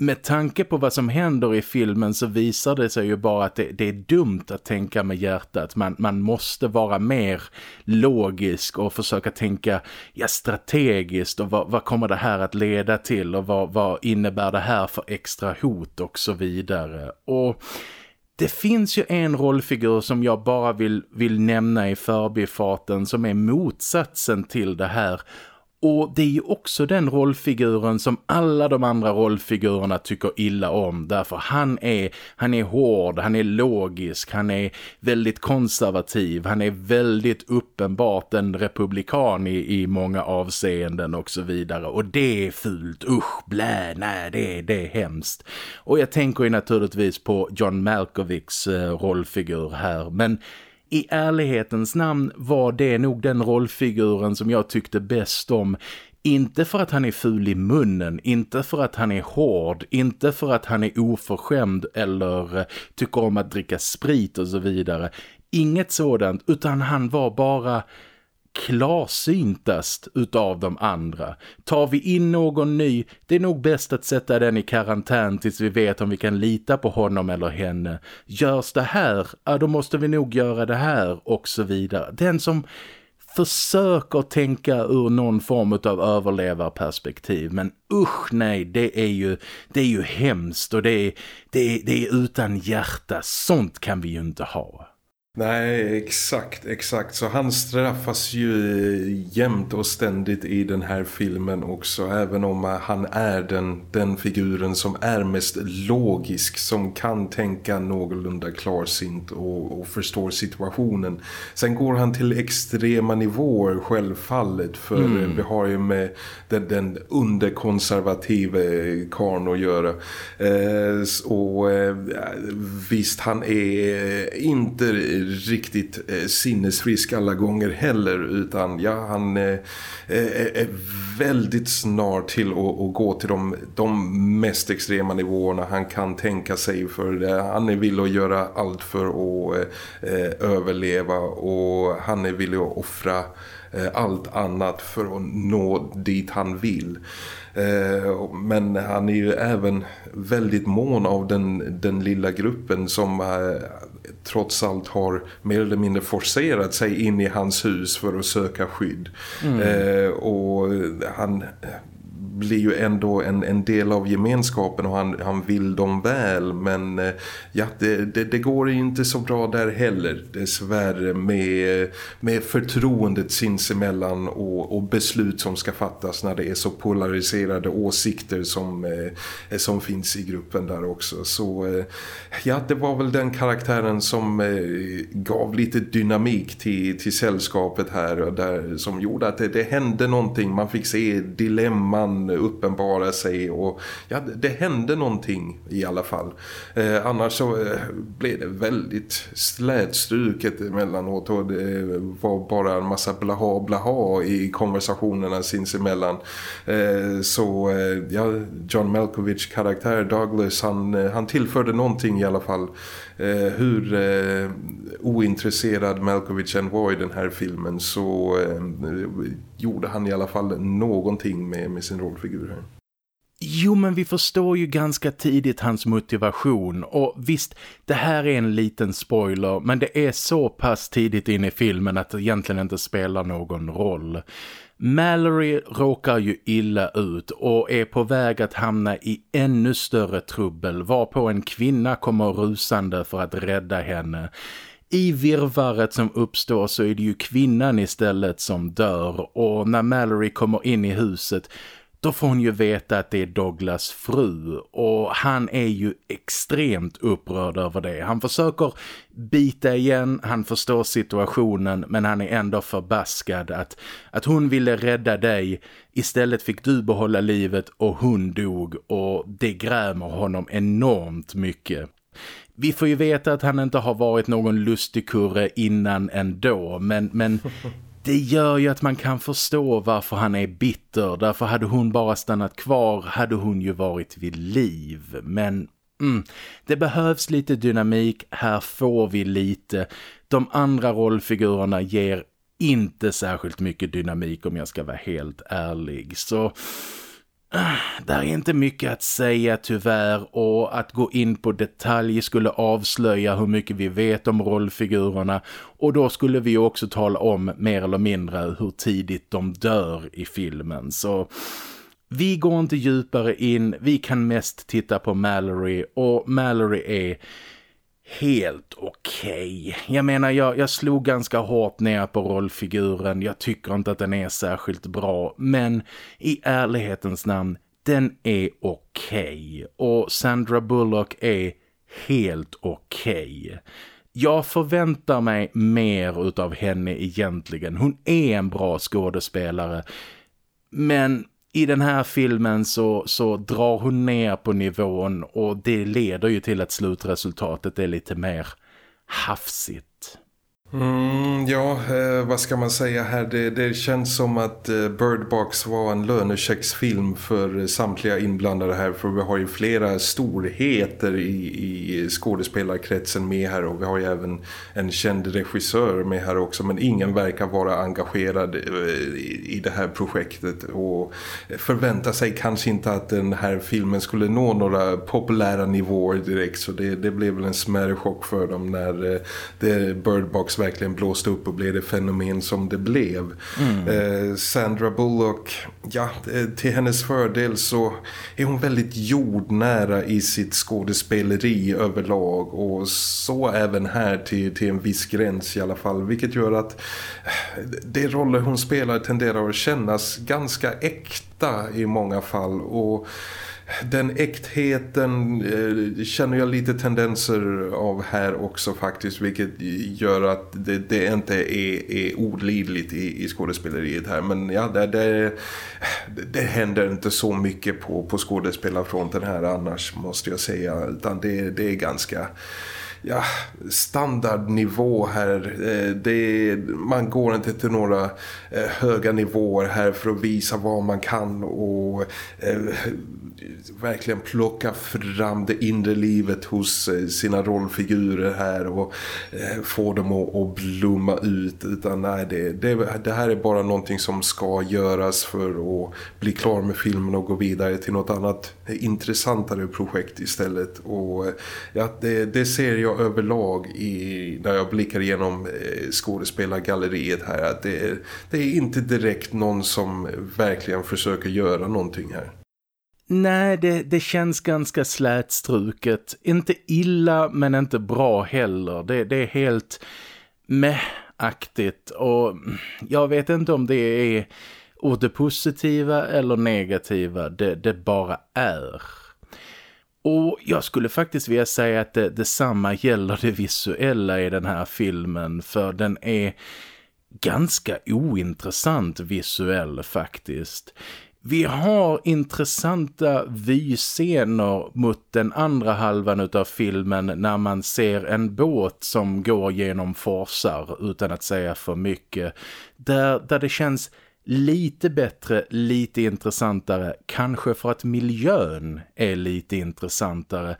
med tanke på vad som händer i filmen så visar det sig ju bara att det, det, är dumt att tänka med hjärtat. Man, man måste vara mer logisk och försöka tänka ja, strategiskt och vad, vad kommer det här att leda till och vad, vad innebär det här för extra hot och så vidare. Och det finns ju en rollfigur som jag bara vill, vill nämna i förbifarten som är motsatsen till det här och det är ju också den rollfiguren som alla de andra rollfigurerna tycker illa om. Därför han är, han är hård, han är logisk, han är väldigt konservativ. Han är väldigt uppenbart en republikan i, i många avseenden och så vidare. Och det är fult, usch, blä, nej, det, det är hemskt. Och jag tänker ju naturligtvis på John Malkovics eh, rollfigur här. Men i ärlighetens namn var det nog den rollfiguren som jag tyckte bäst om. Inte för att han är ful i munnen, inte för att han är hård, inte för att han är oförskämd eller eh, tycker om att dricka sprit och så vidare. Inget sådant, utan han var bara klarsyntast utav de andra. Tar vi in någon ny, det är nog bäst att sätta den i karantän tills vi vet om vi kan lita på honom eller henne. Görs det här, ja då måste vi nog göra det här och så vidare. Den som försöker tänka ur någon form av överlevarperspektiv men usch nej, det är ju, det är ju hemskt och det är, det är, det är utan hjärta. Sånt kan vi ju inte ha. Nej, exakt, exakt. Så han straffas ju jämt och ständigt i den här filmen också. Även om han är den, den figuren som är mest logisk. Som kan tänka någorlunda klarsint och, och förstår situationen. Sen går han till extrema nivåer självfallet. För mm. vi har ju med den, den underkonservative karn att göra. Eh, och eh, visst, han är inte riktigt eh, sinnesfrisk alla gånger heller utan ja, han eh, eh, är väldigt snar till att, att, gå till de, de mest extrema nivåerna han kan tänka sig för han är villig att göra allt för att eh, eh överleva och han är villig att offra eh, allt annat för att nå dit han vill. Eh, men han är ju även väldigt mån av den, den lilla gruppen som trots allt har mer eller mindre forcerat sig in i hans hus för att söka skydd. Mm. Eh, och han blir ju ändå en, en del av gemenskapen och han, han vill dem väl. Men eh, ja, det, det, det går inte så bra där heller. Dessvärre med, med förtroendet sinsemellan och, och beslut som ska fattas när det är så polariserade åsikter som, eh, som finns i gruppen där också. Så eh, ja, det var väl den karaktären som gav lite dynamik till, till sällskapet här där, som gjorde att det, det hände någonting, man fick se dilemman uppenbara sig och ja, det hände någonting i alla fall. Eh, annars så eh, blev det väldigt slätstruket emellanåt och det eh, var bara en massa blaha blaha i konversationerna sinsemellan. Eh, så eh, ja, John Malkovich karaktär Douglas han, eh, han tillförde någonting i alla fall eh, Eh, hur eh, ointresserad Malkovich än var i den här filmen så eh, gjorde han i alla fall någonting med, med sin rollfigur här. Jo, men vi förstår ju ganska tidigt hans motivation och visst, det här är en liten spoiler men det är så pass tidigt in i filmen att det egentligen inte spelar någon roll. Mallory råkar ju illa ut och är på väg att hamna i ännu större trubbel varpå en kvinna kommer rusande för att rädda henne. I virvaret som uppstår så är det ju kvinnan istället som dör och när Mallory kommer in i huset då får hon ju veta att det är Douglas fru och han är ju extremt upprörd över det. Han försöker bita igen, han förstår situationen men han är ändå förbaskad att, att hon ville rädda dig. Istället fick du behålla livet och hon dog och det grämer honom enormt mycket. Vi får ju veta att han inte har varit någon lustigkurre innan ändå men, men det gör ju att man kan förstå varför han är bitter. Därför hade hon bara stannat kvar hade hon ju varit vid liv. Men mm, det behövs lite dynamik. Här får vi lite. De andra rollfigurerna ger inte särskilt mycket dynamik om jag ska vara helt ärlig. Så det är inte mycket att säga tyvärr och att gå in på detalj skulle avslöja hur mycket vi vet om rollfigurerna och då skulle vi också tala om mer eller mindre hur tidigt de dör i filmen. Så vi går inte djupare in, vi kan mest titta på Mallory och Mallory är helt okej. Okay. Jag menar, jag, jag slog ganska hårt ner på rollfiguren. Jag tycker inte att den är särskilt bra. Men i ärlighetens namn, den är okej. Okay. Och Sandra Bullock är helt okej. Okay. Jag förväntar mig mer utav henne egentligen. Hon är en bra skådespelare. Men i den här filmen så, så drar hon ner på nivån och det leder ju till att slutresultatet är lite mer hafsigt. Mm, ja, eh, vad ska man säga här? Det, det känns som att eh, Bird Box var en lönechecksfilm för eh, samtliga inblandade här. För vi har ju flera storheter i, i skådespelarkretsen med här. Och vi har ju även en känd regissör med här också. Men ingen verkar vara engagerad eh, i, i det här projektet. Och förväntar sig kanske inte att den här filmen skulle nå några populära nivåer direkt. Så det, det blev väl en smärre chock för dem när eh, det Bird Box verkligen blåste upp och blev det fenomen som det blev. Mm. Eh, Sandra Bullock, ja, eh, till hennes fördel så är hon väldigt jordnära i sitt skådespeleri överlag och så även här till, till en viss gräns i alla fall. Vilket gör att eh, de roller hon spelar tenderar att kännas ganska äkta i många fall och den äktheten eh, känner jag lite tendenser av här också faktiskt vilket gör att det, det inte är, är olidligt i, i skådespeleriet här. Men ja det, det, det händer inte så mycket på, på skådespelarfronten här annars måste jag säga. Utan det, det är ganska ja, standardnivå här. Eh, det, man går inte till några eh, höga nivåer här för att visa vad man kan och eh, verkligen plocka fram det inre livet hos sina rollfigurer här och få dem att, att blomma ut utan nej, det, det, det, här är bara någonting som ska göras för att bli klar med filmen och gå vidare till något annat intressantare projekt istället och ja, det, det ser jag överlag i, när jag blickar igenom eh, skådespelargalleriet här att det, är det är inte direkt någon som verkligen försöker göra någonting här. Nej, det, det känns ganska slätstruket. Inte illa men inte bra heller. Det, det är helt med-aktigt och jag vet inte om det är åt det positiva eller negativa. Det, det bara är. Och jag skulle faktiskt vilja säga att det, detsamma gäller det visuella i den här filmen för den är ganska ointressant visuell faktiskt. Vi har intressanta vyscener mot den andra halvan av filmen när man ser en båt som går genom forsar utan att säga för mycket. Där, där det känns lite bättre, lite intressantare. Kanske för att miljön är lite intressantare.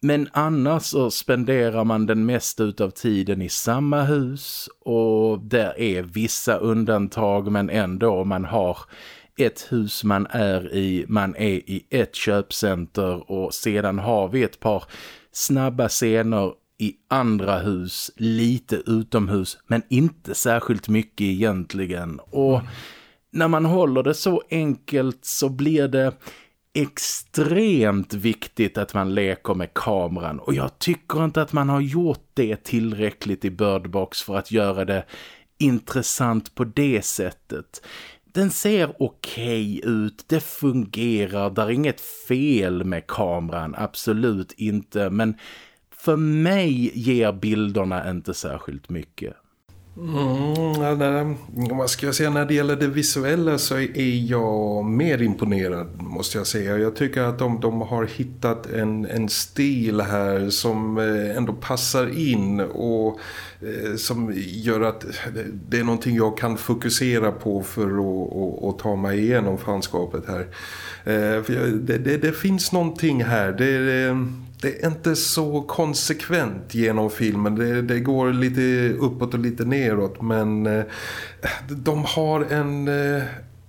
Men annars så spenderar man den mesta utav tiden i samma hus och där är vissa undantag men ändå man har ett hus man är i, man är i ett köpcenter och sedan har vi ett par snabba scener i andra hus, lite utomhus men inte särskilt mycket egentligen. Och när man håller det så enkelt så blir det extremt viktigt att man leker med kameran och jag tycker inte att man har gjort det tillräckligt i Birdbox för att göra det intressant på det sättet den ser okej okay ut, det fungerar, där är inget fel med kameran, absolut inte. Men för mig ger bilderna inte särskilt mycket. Mm, när, vad ska jag säga, när det gäller det visuella så är jag mer imponerad måste jag säga. Jag tycker att de, de har hittat en, en stil här som eh, ändå passar in och eh, som gör att eh, det är någonting jag kan fokusera på för att att, att ta mig igenom fanskapet här. Eh, det, det, det finns någonting här, det det det är inte så konsekvent genom filmen. Det, det, går lite uppåt och lite neråt. Men eh, de har en, eh,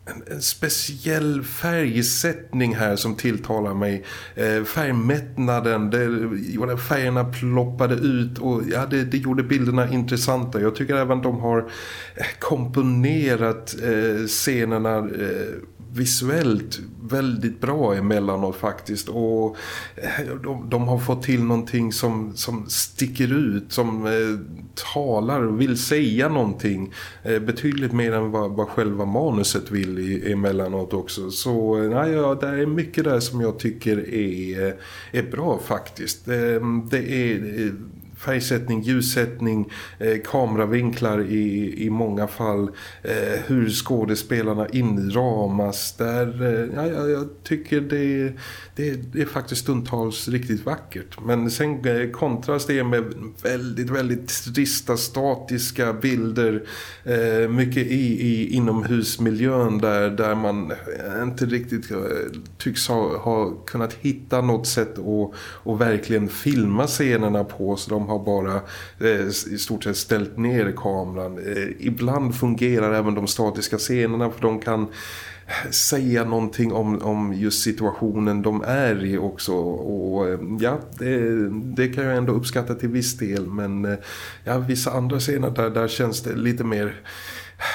en, en, speciell färgsättning här som tilltalar mig. Eh, färgmättnaden, det, färgerna ploppade ut och ja, det, det, gjorde bilderna intressanta. Jag tycker även de har komponerat scenerna visuellt väldigt bra emellanåt faktiskt. Och eh, de, de, har fått till någonting som, som sticker ut som eh, talar och vill säga någonting eh, betydligt mer än vad, vad själva manuset vill i, emellanåt också. Så eh, nej, ja, det är mycket där som jag tycker är, eh, är bra faktiskt. Det, det är färgsättning, ljussättning, eh, kameravinklar i, i många fall, eh, hur skådespelarna inramas. Där, eh, ja, jag, jag tycker det, det, det, är faktiskt stundtals riktigt vackert. Men sen eh, kontras det med väldigt, väldigt trista, statiska bilder. Eh, mycket i, i inomhusmiljön där, där man eh, inte riktigt eh, tycks ha, ha kunnat hitta något sätt att, att verkligen filma scenerna på så de har bara eh, i stort sett ställt ner kameran. Eh, ibland fungerar även de statiska scenerna för de kan eh, säga någonting om, om just situationen de är i också och eh, ja, det, det kan jag ändå uppskatta till viss del men eh, ja, vissa andra scener där, där känns det lite mer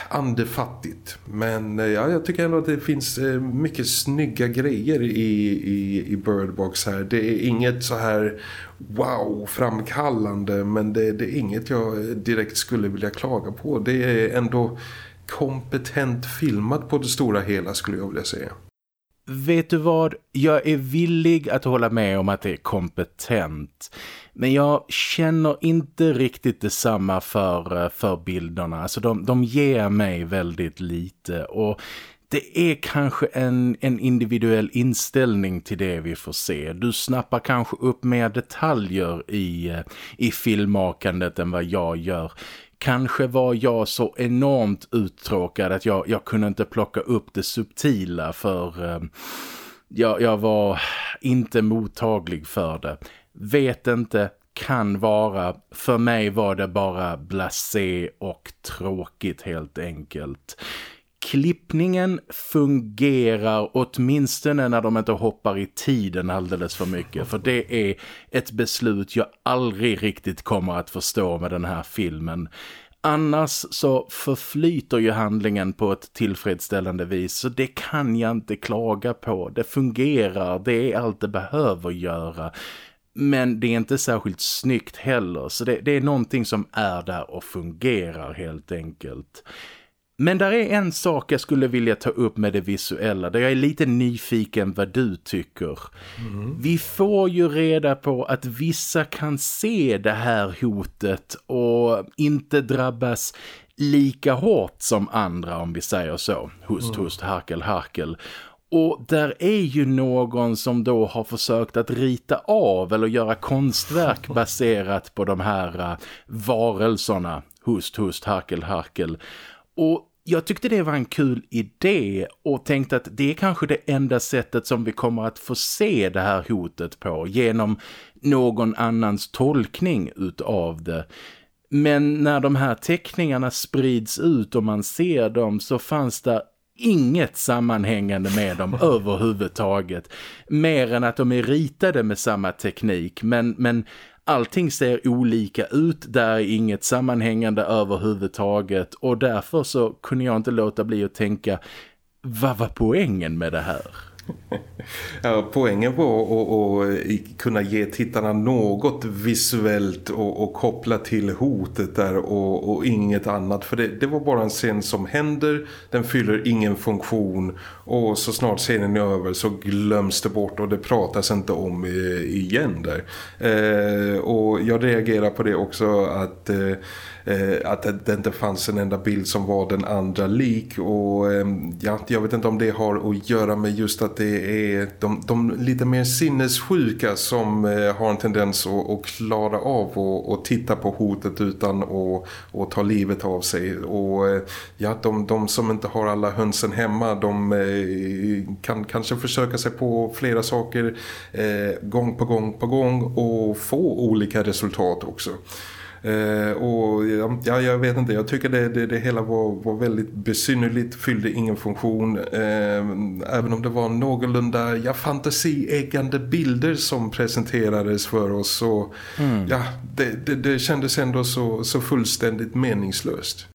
andefattigt. Men eh, ja, jag tycker ändå att det finns eh, mycket snygga grejer i, i, i Birdbox här. Det är inget så här wow framkallande men det, det är inget jag direkt skulle vilja klaga på. Det är ändå kompetent filmat på det stora hela skulle jag vilja säga. Vet du vad? Jag är villig att hålla med om att det är kompetent. Men jag känner inte riktigt detsamma för, eh, för bilderna. Alltså de, de ger mig väldigt lite och det är kanske en, en individuell inställning till det vi får se. Du snappar kanske upp mer detaljer i, eh, i filmmakandet än vad jag gör. Kanske var jag så enormt uttråkad att jag, jag kunde inte plocka upp det subtila för eh, jag, jag var inte mottaglig för det. Vet inte, kan vara. För mig var det bara blasé och tråkigt helt enkelt. Klippningen fungerar åtminstone när de inte hoppar i tiden alldeles för mycket. För det är ett beslut jag aldrig riktigt kommer att förstå med den här filmen. Annars så förflyter ju handlingen på ett tillfredsställande vis så det kan jag inte klaga på. Det fungerar, det är allt det behöver göra. Men det är inte särskilt snyggt heller så det, det är någonting som är där och fungerar helt enkelt. Men där är en sak jag skulle vilja ta upp med det visuella där jag är lite nyfiken vad du tycker. Mm. Vi får ju reda på att vissa kan se det här hotet och inte drabbas lika hårt som andra om vi säger så. Hust, mm. hust, harkel, harkel. Och där är ju någon som då har försökt att rita av eller göra konstverk baserat på de här uh, varelserna. Hust, hust, harkel, harkel. Och jag tyckte det var en kul idé och tänkte att det är kanske det enda sättet som vi kommer att få se det här hotet på genom någon annans tolkning utav det. Men när de här teckningarna sprids ut och man ser dem så fanns det inget sammanhängande med dem överhuvudtaget. Mer än att de är ritade med samma teknik men, men allting ser olika ut, där är inget sammanhängande överhuvudtaget och därför så kunde jag inte låta bli att tänka vad var poängen med det här? Ja, poängen var att, kunna ge tittarna något visuellt och, och koppla till hotet där och, och inget annat. För det, det, var bara en scen som händer, den fyller ingen funktion och så snart scenen är över så glöms det bort och det pratas inte om eh, igen där. Eh, och jag reagerar på det också att... Eh, Eh, att det inte fanns en enda bild som var den andra lik och ehm, ja, jag vet inte om det har att göra med just att det är de, de lite mer sinnessjuka som eh, har en tendens att, att klara av och, och titta på hotet utan att att ta livet av sig och eh, ja, de, de som inte har alla hönsen hemma de kan kanske försöka sig på flera saker eh, gång på gång på gång och få olika resultat också. Eh, och ja, jag vet inte, jag tycker det, det, det hela var, var väldigt besynnerligt, fyllde ingen funktion. Eh, även om det var någorlunda ja, fantasieggande bilder som presenterades för oss så mm. ja, det, det, det kändes ändå så, så fullständigt meningslöst.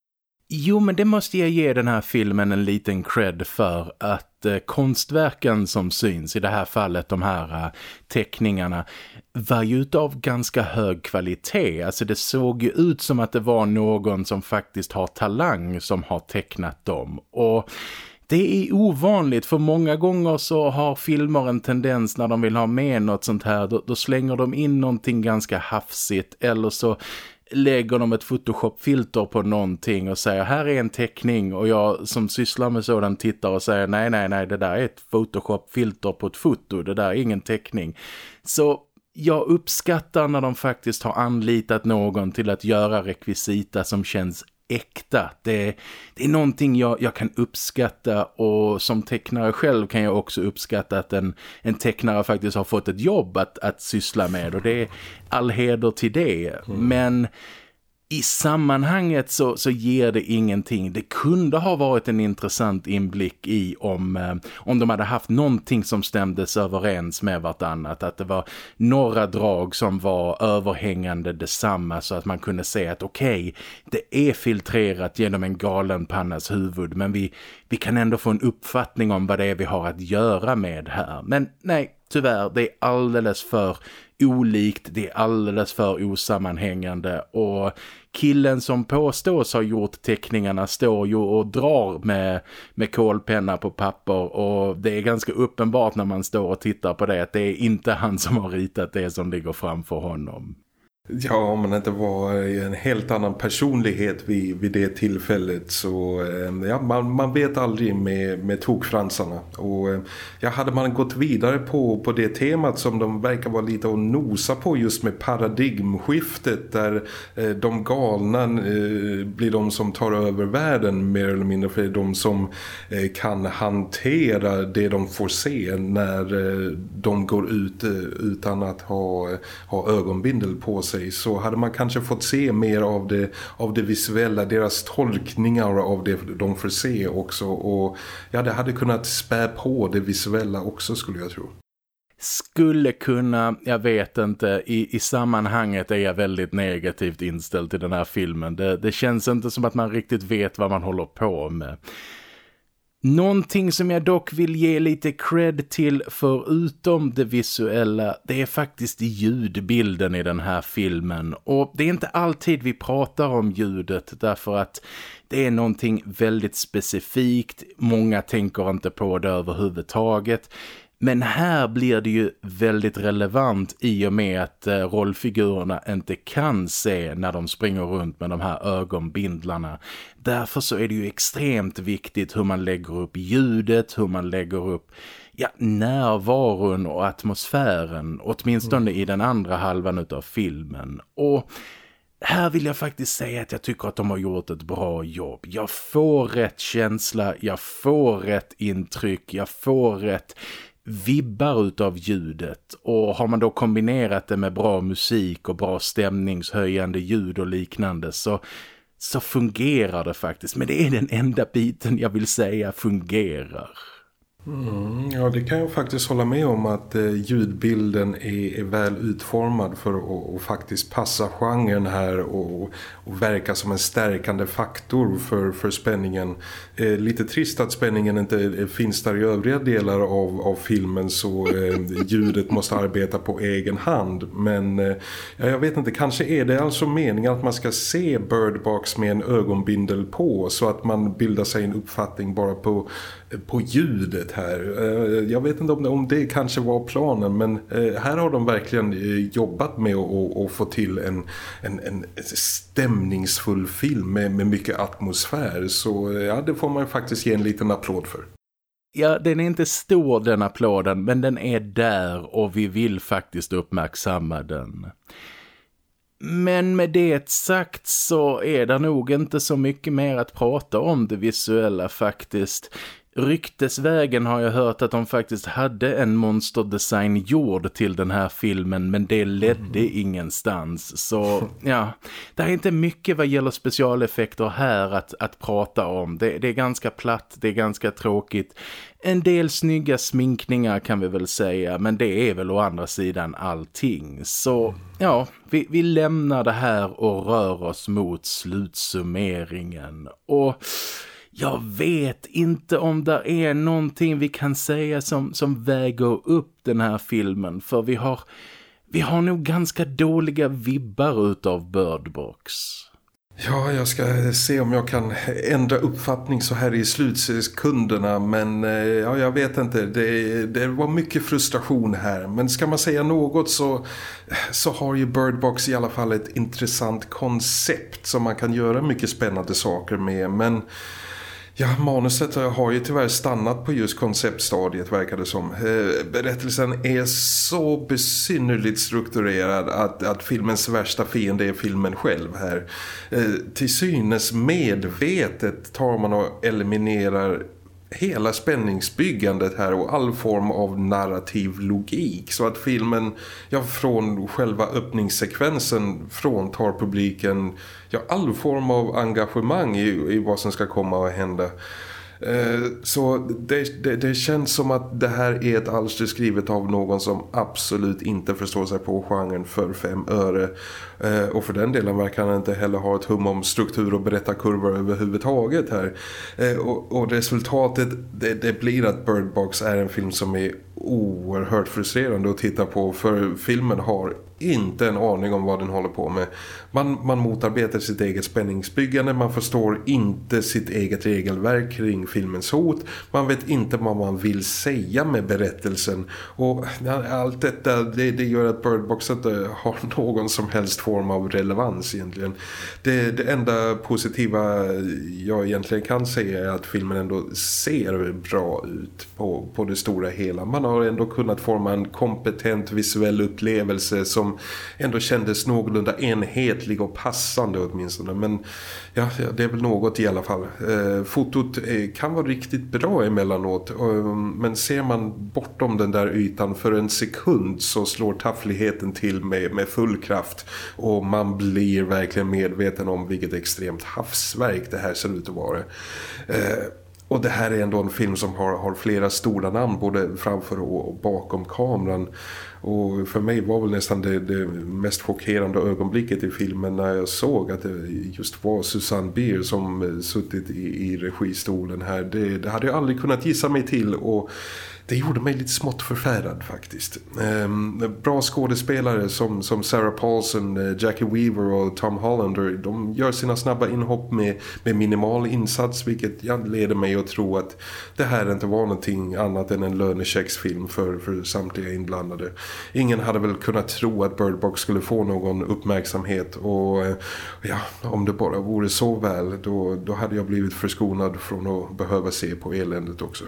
Jo, men det måste jag ge den här filmen en liten cred för att eh, konstverken som syns, i det här fallet de här eh, teckningarna, var ju av ganska hög kvalitet. Alltså det såg ju ut som att det var någon som faktiskt har talang som har tecknat dem. Och det är ovanligt för många gånger så har filmer en tendens när de vill ha med något sånt här. Då, då slänger de in någonting ganska hafsigt eller så lägger de ett Photoshop-filter på någonting och säger här är en teckning och jag som sysslar med sådan tittar och säger nej nej nej det där är ett Photoshop-filter på ett foto, det där är ingen teckning. Så jag uppskattar när de faktiskt har anlitat någon till att göra rekvisita som känns äkta. Det, det är någonting jag, jag kan uppskatta och som tecknare själv kan jag också uppskatta att en, en tecknare faktiskt har fått ett jobb att, att syssla med och det är all heder till det. Mm. Men i sammanhanget så, så ger det ingenting. Det kunde ha varit en intressant inblick i om, eh, om de hade haft någonting som stämdes överens med vartannat. Att det var några drag som var överhängande detsamma så att man kunde se att okej, okay, det är filtrerat genom en galen pannas huvud men vi, vi kan ändå få en uppfattning om vad det är vi har att göra med här. Men nej, tyvärr, det är alldeles för olikt, det är alldeles för osammanhängande och killen som påstås ha gjort teckningarna står ju och drar med, med kolpenna på papper och det är ganska uppenbart när man står och tittar på det att det är inte han som har ritat det som ligger framför honom. Ja, om man inte var en helt annan personlighet vid, vid det tillfället så eh, ja, man, man vet aldrig med, med tokfransarna. Och eh, ja, hade man gått vidare på, på det temat som de verkar vara lite att nosa på just med paradigmskiftet där eh, de galna eh, blir de som tar över världen mer eller mindre för de som eh, kan hantera det de får se när eh, de går ut eh, utan att ha, ha ögonbindel på sig sig så hade man kanske fått se mer av det, av det visuella, deras tolkningar av det de får se också och ja, det hade kunnat spä på det visuella också skulle jag tro. Skulle kunna, jag vet inte, i, i sammanhanget är jag väldigt negativt inställd till den här filmen. Det, det känns inte som att man riktigt vet vad man håller på med. Någonting som jag dock vill ge lite cred till förutom det visuella, det är faktiskt ljudbilden i den här filmen. Och det är inte alltid vi pratar om ljudet därför att det är någonting väldigt specifikt. Många tänker inte på det överhuvudtaget. Men här blir det ju väldigt relevant i och med att eh, rollfigurerna inte kan se när de springer runt med de här ögonbindlarna. Därför så är det ju extremt viktigt hur man lägger upp ljudet, hur man lägger upp ja, närvaron och atmosfären, åtminstone mm. i den andra halvan av filmen. Och här vill jag faktiskt säga att jag tycker att de har gjort ett bra jobb. Jag får rätt känsla, jag får rätt intryck, jag får rätt vibbar utav ljudet och har man då kombinerat det med bra musik och bra stämningshöjande ljud och liknande så, så fungerar det faktiskt. Men det är den enda biten jag vill säga fungerar. Mm, Ja, det kan jag faktiskt hålla med om att eh, ljudbilden är, är, väl utformad för att, och faktiskt passa genren här och, och verka som en stärkande faktor för, för spänningen. Eh, lite trist att spänningen inte finns där i övriga delar av, av filmen så eh, ljudet måste arbeta på egen hand. Men eh, jag vet inte, kanske är det alltså meningen att man ska se Bird Box med en ögonbindel på så att man bildar sig en uppfattning bara på på ljudet här. Eh, jag vet inte om det, om det kanske var planen men eh, här har de verkligen eh, jobbat med att, få till en, en, en stämningsfull film med, med mycket atmosfär. Så eh, ja, det får man faktiskt ge en liten applåd för. Ja, den är inte stor den applåden men den är där och vi vill faktiskt uppmärksamma den. Men med det sagt så är det nog inte så mycket mer att prata om det visuella faktiskt. Ryktesvägen har jag hört att de faktiskt hade en monsterdesign gjord till den här filmen men det ledde mm. ingenstans. Så ja, det är inte mycket vad gäller specialeffekter här att, att prata om. Det, det är ganska platt, det är ganska tråkigt. En del snygga sminkningar kan vi väl säga men det är väl å andra sidan allting. Så ja, vi, vi lämnar det här och rör oss mot slutsummeringen. Och jag vet inte om det är någonting vi kan säga som, som väger upp den här filmen. För vi har, vi har nog ganska dåliga vibbar utav Birdbox. Ja, jag ska se om jag kan ändra uppfattning så här i slutsekunderna men eh, ja, jag vet inte, det, det var mycket frustration här men ska man säga något så, så har ju Birdbox i alla fall ett intressant koncept som man kan göra mycket spännande saker med men Ja, manuset har ju tyvärr stannat på just konceptstadiet verkar det som. Eh, berättelsen är så besynnerligt strukturerad att, att filmens värsta fiende är filmen själv här. Eh, till synes medvetet tar man och eliminerar hela spänningsbyggandet här och all form av narrativ logik så att filmen ja, från själva öppningssekvensen fråntar publiken ja, all form av engagemang i, i vad som ska komma att hända. Eh, så det, det, det, känns som att det här är ett alster skrivet av någon som absolut inte förstår sig på genren för fem öre. Eh, och för den delen verkar han inte heller ha ett hum om struktur och berättarkurvor överhuvudtaget här. Eh, och, och, resultatet det, det, blir att Bird Box är en film som är oerhört frustrerande att titta på för filmen har inte en aning om vad den håller på med. Man, man motarbetar sitt eget spänningsbyggande, man förstår inte sitt eget regelverk kring filmens hot, man vet inte vad man vill säga med berättelsen och allt detta det, det gör att Bird Box inte har någon som helst form av relevans egentligen. Det, det enda positiva jag egentligen kan säga är att filmen ändå ser bra ut på, på det stora hela. Man har ändå kunnat forma en kompetent visuell upplevelse som ändå kändes någorlunda enhetlig och passande åtminstone. Men ja, det är väl något i alla fall. Eh, fotot eh, kan vara riktigt bra emellanåt. Eh, men ser man bortom den där ytan för en sekund så slår taffligheten till med, med full kraft. Och man blir verkligen medveten om vilket extremt havsverk det här ser ut att vara. Eh, och det här är ändå en film som har, har flera stora namn både framför och bakom kameran. Och för mig var väl nästan det, det, mest chockerande ögonblicket i filmen när jag såg att det just var Susanne Bier som eh, suttit i, i registolen här. Det, det hade jag aldrig kunnat gissa mig till och det gjorde mig lite smått förfärad faktiskt. Ehm, bra skådespelare som, som Sarah Paulson, eh, Jackie Weaver och Tom Hollander de gör sina snabba inhopp med, med minimal insats vilket leder mig att tro att det här inte var någonting annat än en lönechecksfilm för, för samtliga inblandade. Ingen hade väl kunnat tro att Bird Box skulle få någon uppmärksamhet och eh, ja, om det bara vore så väl då, då hade jag blivit förskonad från att behöva se på eländet också.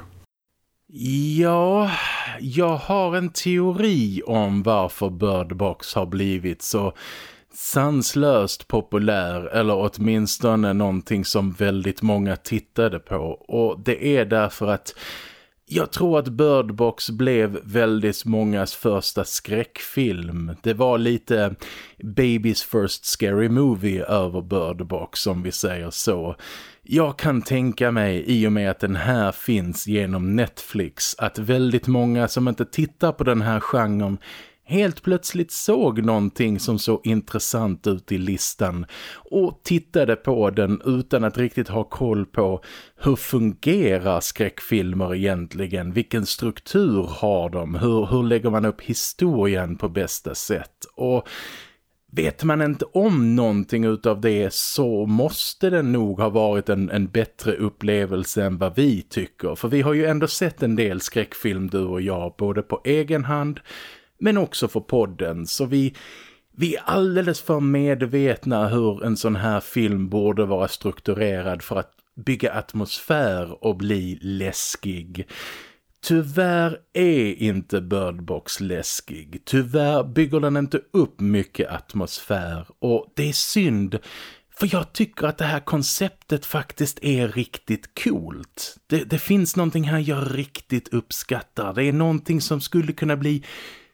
Ja, jag har en teori om varför Bird Box har blivit så sanslöst populär eller åtminstone någonting som väldigt många tittade på. Och det är därför att jag tror att Bird Box blev väldigt mångas första skräckfilm. Det var lite Baby's First Scary Movie över Bird Box om vi säger så. Jag kan tänka mig i och med att den här finns genom Netflix att väldigt många som inte tittar på den här genren helt plötsligt såg någonting som såg intressant ut i listan och tittade på den utan att riktigt ha koll på hur fungerar skräckfilmer egentligen, vilken struktur har de, hur, hur lägger man upp historien på bästa sätt? Och Vet man inte om någonting utav det så måste det nog ha varit en, en bättre upplevelse än vad vi tycker. För vi har ju ändå sett en del skräckfilm du och jag, både på egen hand men också för podden. Så vi, vi är alldeles för medvetna hur en sån här film borde vara strukturerad för att bygga atmosfär och bli läskig. Tyvärr är inte Birdbox läskig. Tyvärr bygger den inte upp mycket atmosfär och det är synd för jag tycker att det här konceptet faktiskt är riktigt coolt. Det, det finns någonting här jag riktigt uppskattar. Det är någonting som skulle kunna bli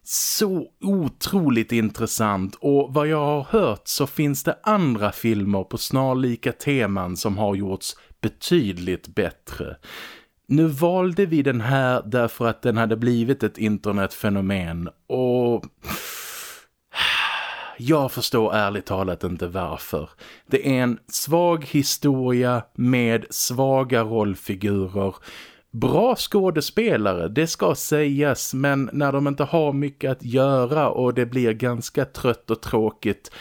så otroligt intressant och vad jag har hört så finns det andra filmer på snarlika teman som har gjorts betydligt bättre. Nu valde vi den här därför att den hade blivit ett internetfenomen och... Jag förstår ärligt talat inte varför. Det är en svag historia med svaga rollfigurer bra skådespelare, det ska sägas, men när de inte har mycket att göra och det blir ganska trött och tråkigt,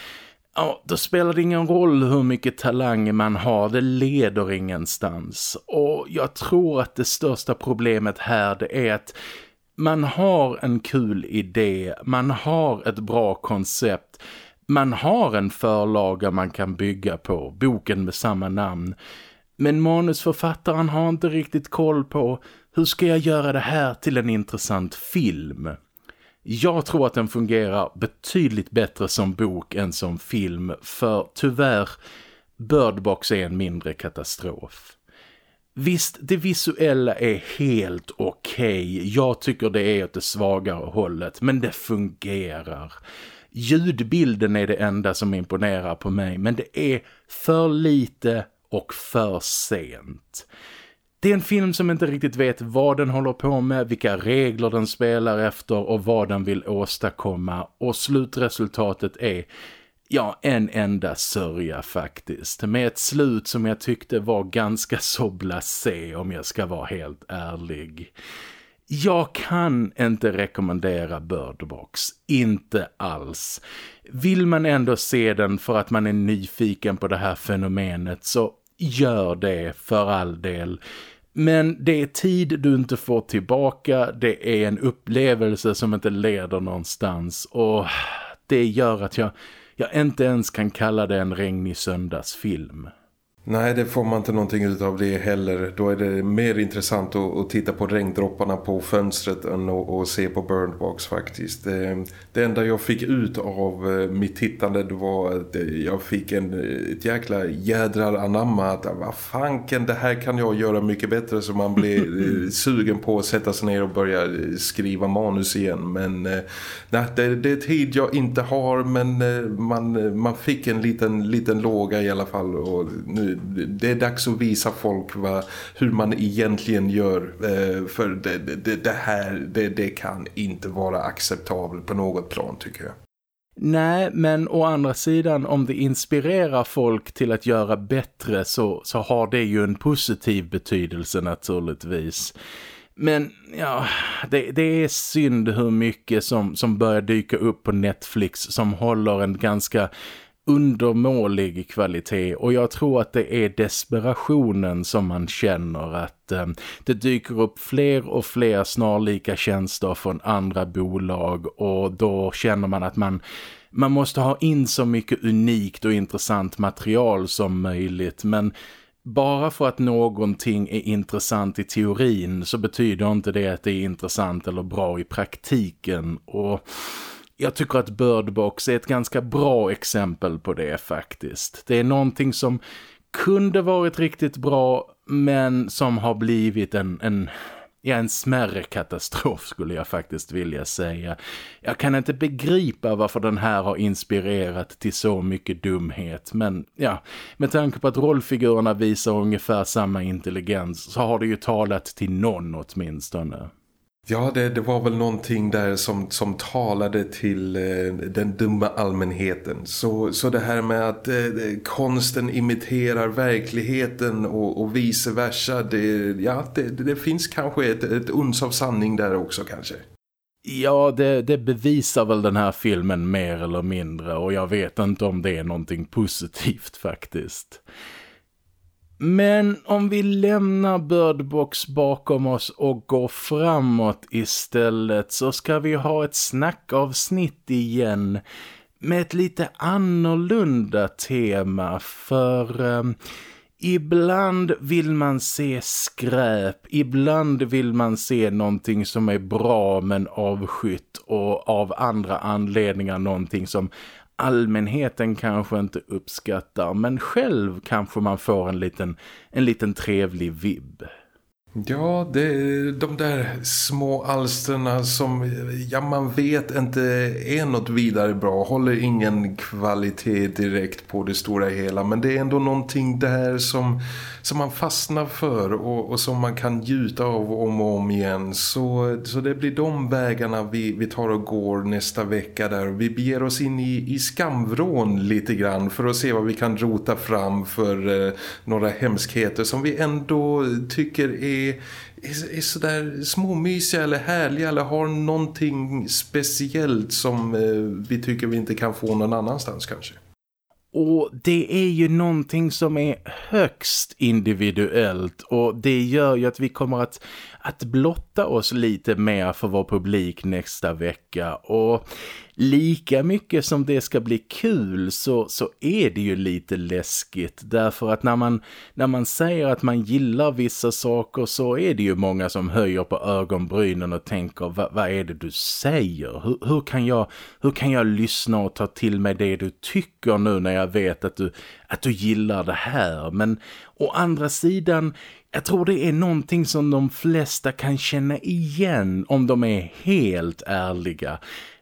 ja, då spelar det ingen roll hur mycket talang man har, det leder ingenstans. Och jag tror att det största problemet här det är att man har en kul idé, man har ett bra koncept, man har en förlaga man kan bygga på, boken med samma namn. Men manusförfattaren har inte riktigt koll på hur ska jag göra det här till en intressant film. Jag tror att den fungerar betydligt bättre som bok än som film för tyvärr Birdbox är en mindre katastrof. Visst, det visuella är helt okej. Okay. Jag tycker det är åt det svagare hållet, men det fungerar. Ljudbilden är det enda som imponerar på mig, men det är för lite och för sent. Det är en film som inte riktigt vet vad den håller på med, vilka regler den spelar efter och vad den vill åstadkomma. Och slutresultatet är, ja, en enda sörja faktiskt. Med ett slut som jag tyckte var ganska så blasé om jag ska vara helt ärlig. Jag kan inte rekommendera Birdbox, inte alls. Vill man ändå se den för att man är nyfiken på det här fenomenet så gör det för all del. Men det är tid du inte får tillbaka, det är en upplevelse som inte leder någonstans och det gör att jag, jag inte ens kan kalla det en regnig söndagsfilm. Nej, det får man inte någonting av det heller. Då är det mer intressant att, att titta på regndropparna på fönstret än att, att se på Burnbox faktiskt. Det, det, enda jag fick ut av eh, mitt tittande var att jag fick en, ett jäkla jädrar anamma att vad fanken, det här kan jag göra mycket bättre så man blir eh, sugen på att sätta sig ner och börja skriva manus igen. Men eh, nej, det, det är tid jag inte har men man, man fick en liten, liten låga i alla fall och nu det är dags att visa folk vad, hur man egentligen gör eh, för det, det, det här det, det kan inte vara acceptabelt på något plan tycker jag. Nej, men å andra sidan om det inspirerar folk till att göra bättre så, så har det ju en positiv betydelse naturligtvis. Men ja, det, det, är synd hur mycket som, som börjar dyka upp på Netflix som håller en ganska undermålig kvalitet. Och jag tror att det är desperationen som man känner att eh, det dyker upp fler och fler snarlika tjänster från andra bolag. Och då känner man att man man måste ha in så mycket unikt och intressant material som möjligt. Men bara för att någonting är intressant i teorin så betyder inte det att det är intressant eller bra i praktiken. Och jag tycker att Birdbox är ett ganska bra exempel på det faktiskt. Det är någonting som kunde varit riktigt bra men som har blivit en, en Ja, en smärre katastrof skulle jag faktiskt vilja säga. Jag kan inte begripa varför den här har inspirerat till så mycket dumhet. Men ja, med tanke på att rollfigurerna visar ungefär samma intelligens så har det ju talat till någon åtminstone. Ja, det, det var väl någonting där som, som talade till eh, den dumma allmänheten. Så, så det här med att eh, konsten imiterar verkligheten och, och vice versa, det, ja, det, det finns kanske ett, ett uns av sanning där också kanske. Ja, det, det, bevisar väl den här filmen mer eller mindre och jag vet inte om det är någonting positivt faktiskt. Men om vi lämnar Birdbox bakom oss och går framåt istället så ska vi ha ett snackavsnitt igen med ett lite annorlunda tema för Eh, ibland vill man se skräp, ibland vill man se någonting som är bra men avskytt och av andra anledningar någonting som allmänheten kanske inte uppskattar men själv kanske man får en liten, en liten trevlig vibb. Ja, det är de där små alsterna som ja, man vet inte är något vidare bra. Håller ingen kvalitet direkt på det stora hela. Men det är ändå någonting där som, som man fastnar för och, och som man kan gjuta av om och om igen. Så, så det blir de vägarna vi, vi tar och går nästa vecka där. Vi beger oss in i, i skamvrån lite grann för att se vad vi kan rota fram för eh, några hemskheter som vi ändå tycker är är, är, sådär småmysiga eller härliga eller har någonting speciellt som eh, vi tycker vi inte kan få någon annanstans kanske. Och det är ju någonting som är högst individuellt. Och det gör ju att vi kommer att, att blotta oss lite mer för vår publik nästa vecka och lika mycket som det ska bli kul så, så är det ju lite läskigt därför att när man, när man säger att man gillar vissa saker så är det ju många som höjer på ögonbrynen och tänker vad är det du säger? Hur, hur, kan jag, hur kan jag lyssna och ta till mig det du tycker nu när jag vet att du, att du gillar det här? Men å andra sidan jag tror det är någonting som de flesta kan känna igen om de är helt ärliga.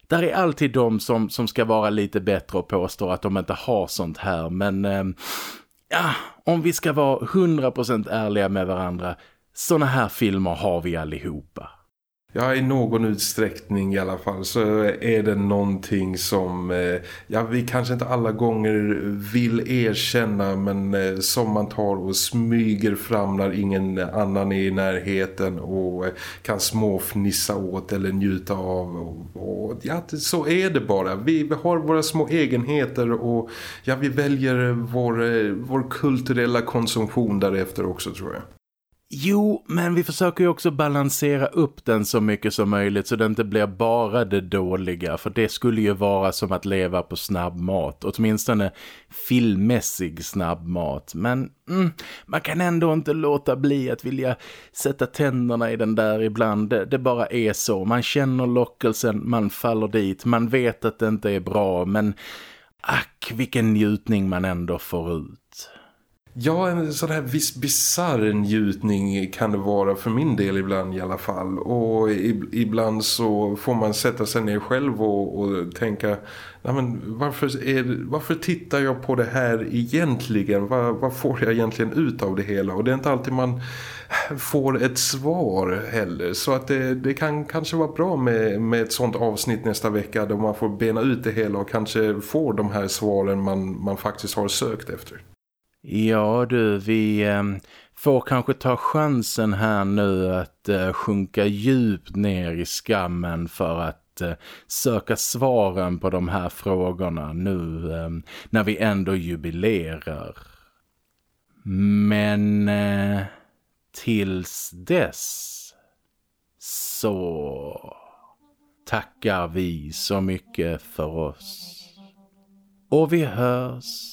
Där är alltid de som, som ska vara lite bättre och påstå att de inte har sånt här. Men eh, ja, om vi ska vara 100% ärliga med varandra, såna här filmer har vi allihopa. Ja, i någon utsträckning i alla fall så är det någonting som eh, ja, vi kanske inte alla gånger vill erkänna men eh, som man tar och smyger fram när ingen annan är i närheten och eh, kan småfnissa åt eller njuta av. Och, och, ja, så är det bara. Vi, vi har våra små egenheter och ja, vi väljer vår, eh, vår kulturella konsumtion därefter också tror jag. Jo, men vi försöker ju också balansera upp den så mycket som möjligt så det inte blir bara det dåliga. För det skulle ju vara som att leva på snabbmat, åtminstone filmmässig snabbmat. Men mm, man kan ändå inte låta bli att vilja sätta tänderna i den där ibland. Det, det bara är så. Man känner lockelsen, man faller dit. Man vet att det inte är bra, men ack vilken njutning man ändå får ut. Ja, en sån här viss bizarr njutning kan det vara för min del ibland i alla fall. Och ibland så får man sätta sig ner själv och, och tänka men varför, är, varför tittar jag på det här egentligen? Vad, vad får jag egentligen ut av det hela? Och det är inte alltid man får ett svar heller. Så att det, det kan kanske vara bra med, med ett sånt avsnitt nästa vecka då man får bena ut det hela och kanske får de här svaren man, man faktiskt har sökt efter. Ja du, vi ehm, får kanske ta chansen här nu att eh, sjunka djupt ner i skammen för att eh, söka svaren på de här frågorna nu ehm, när vi ändå jubilerar. Men eh, tills dess så tackar vi så mycket för oss. Och vi hörs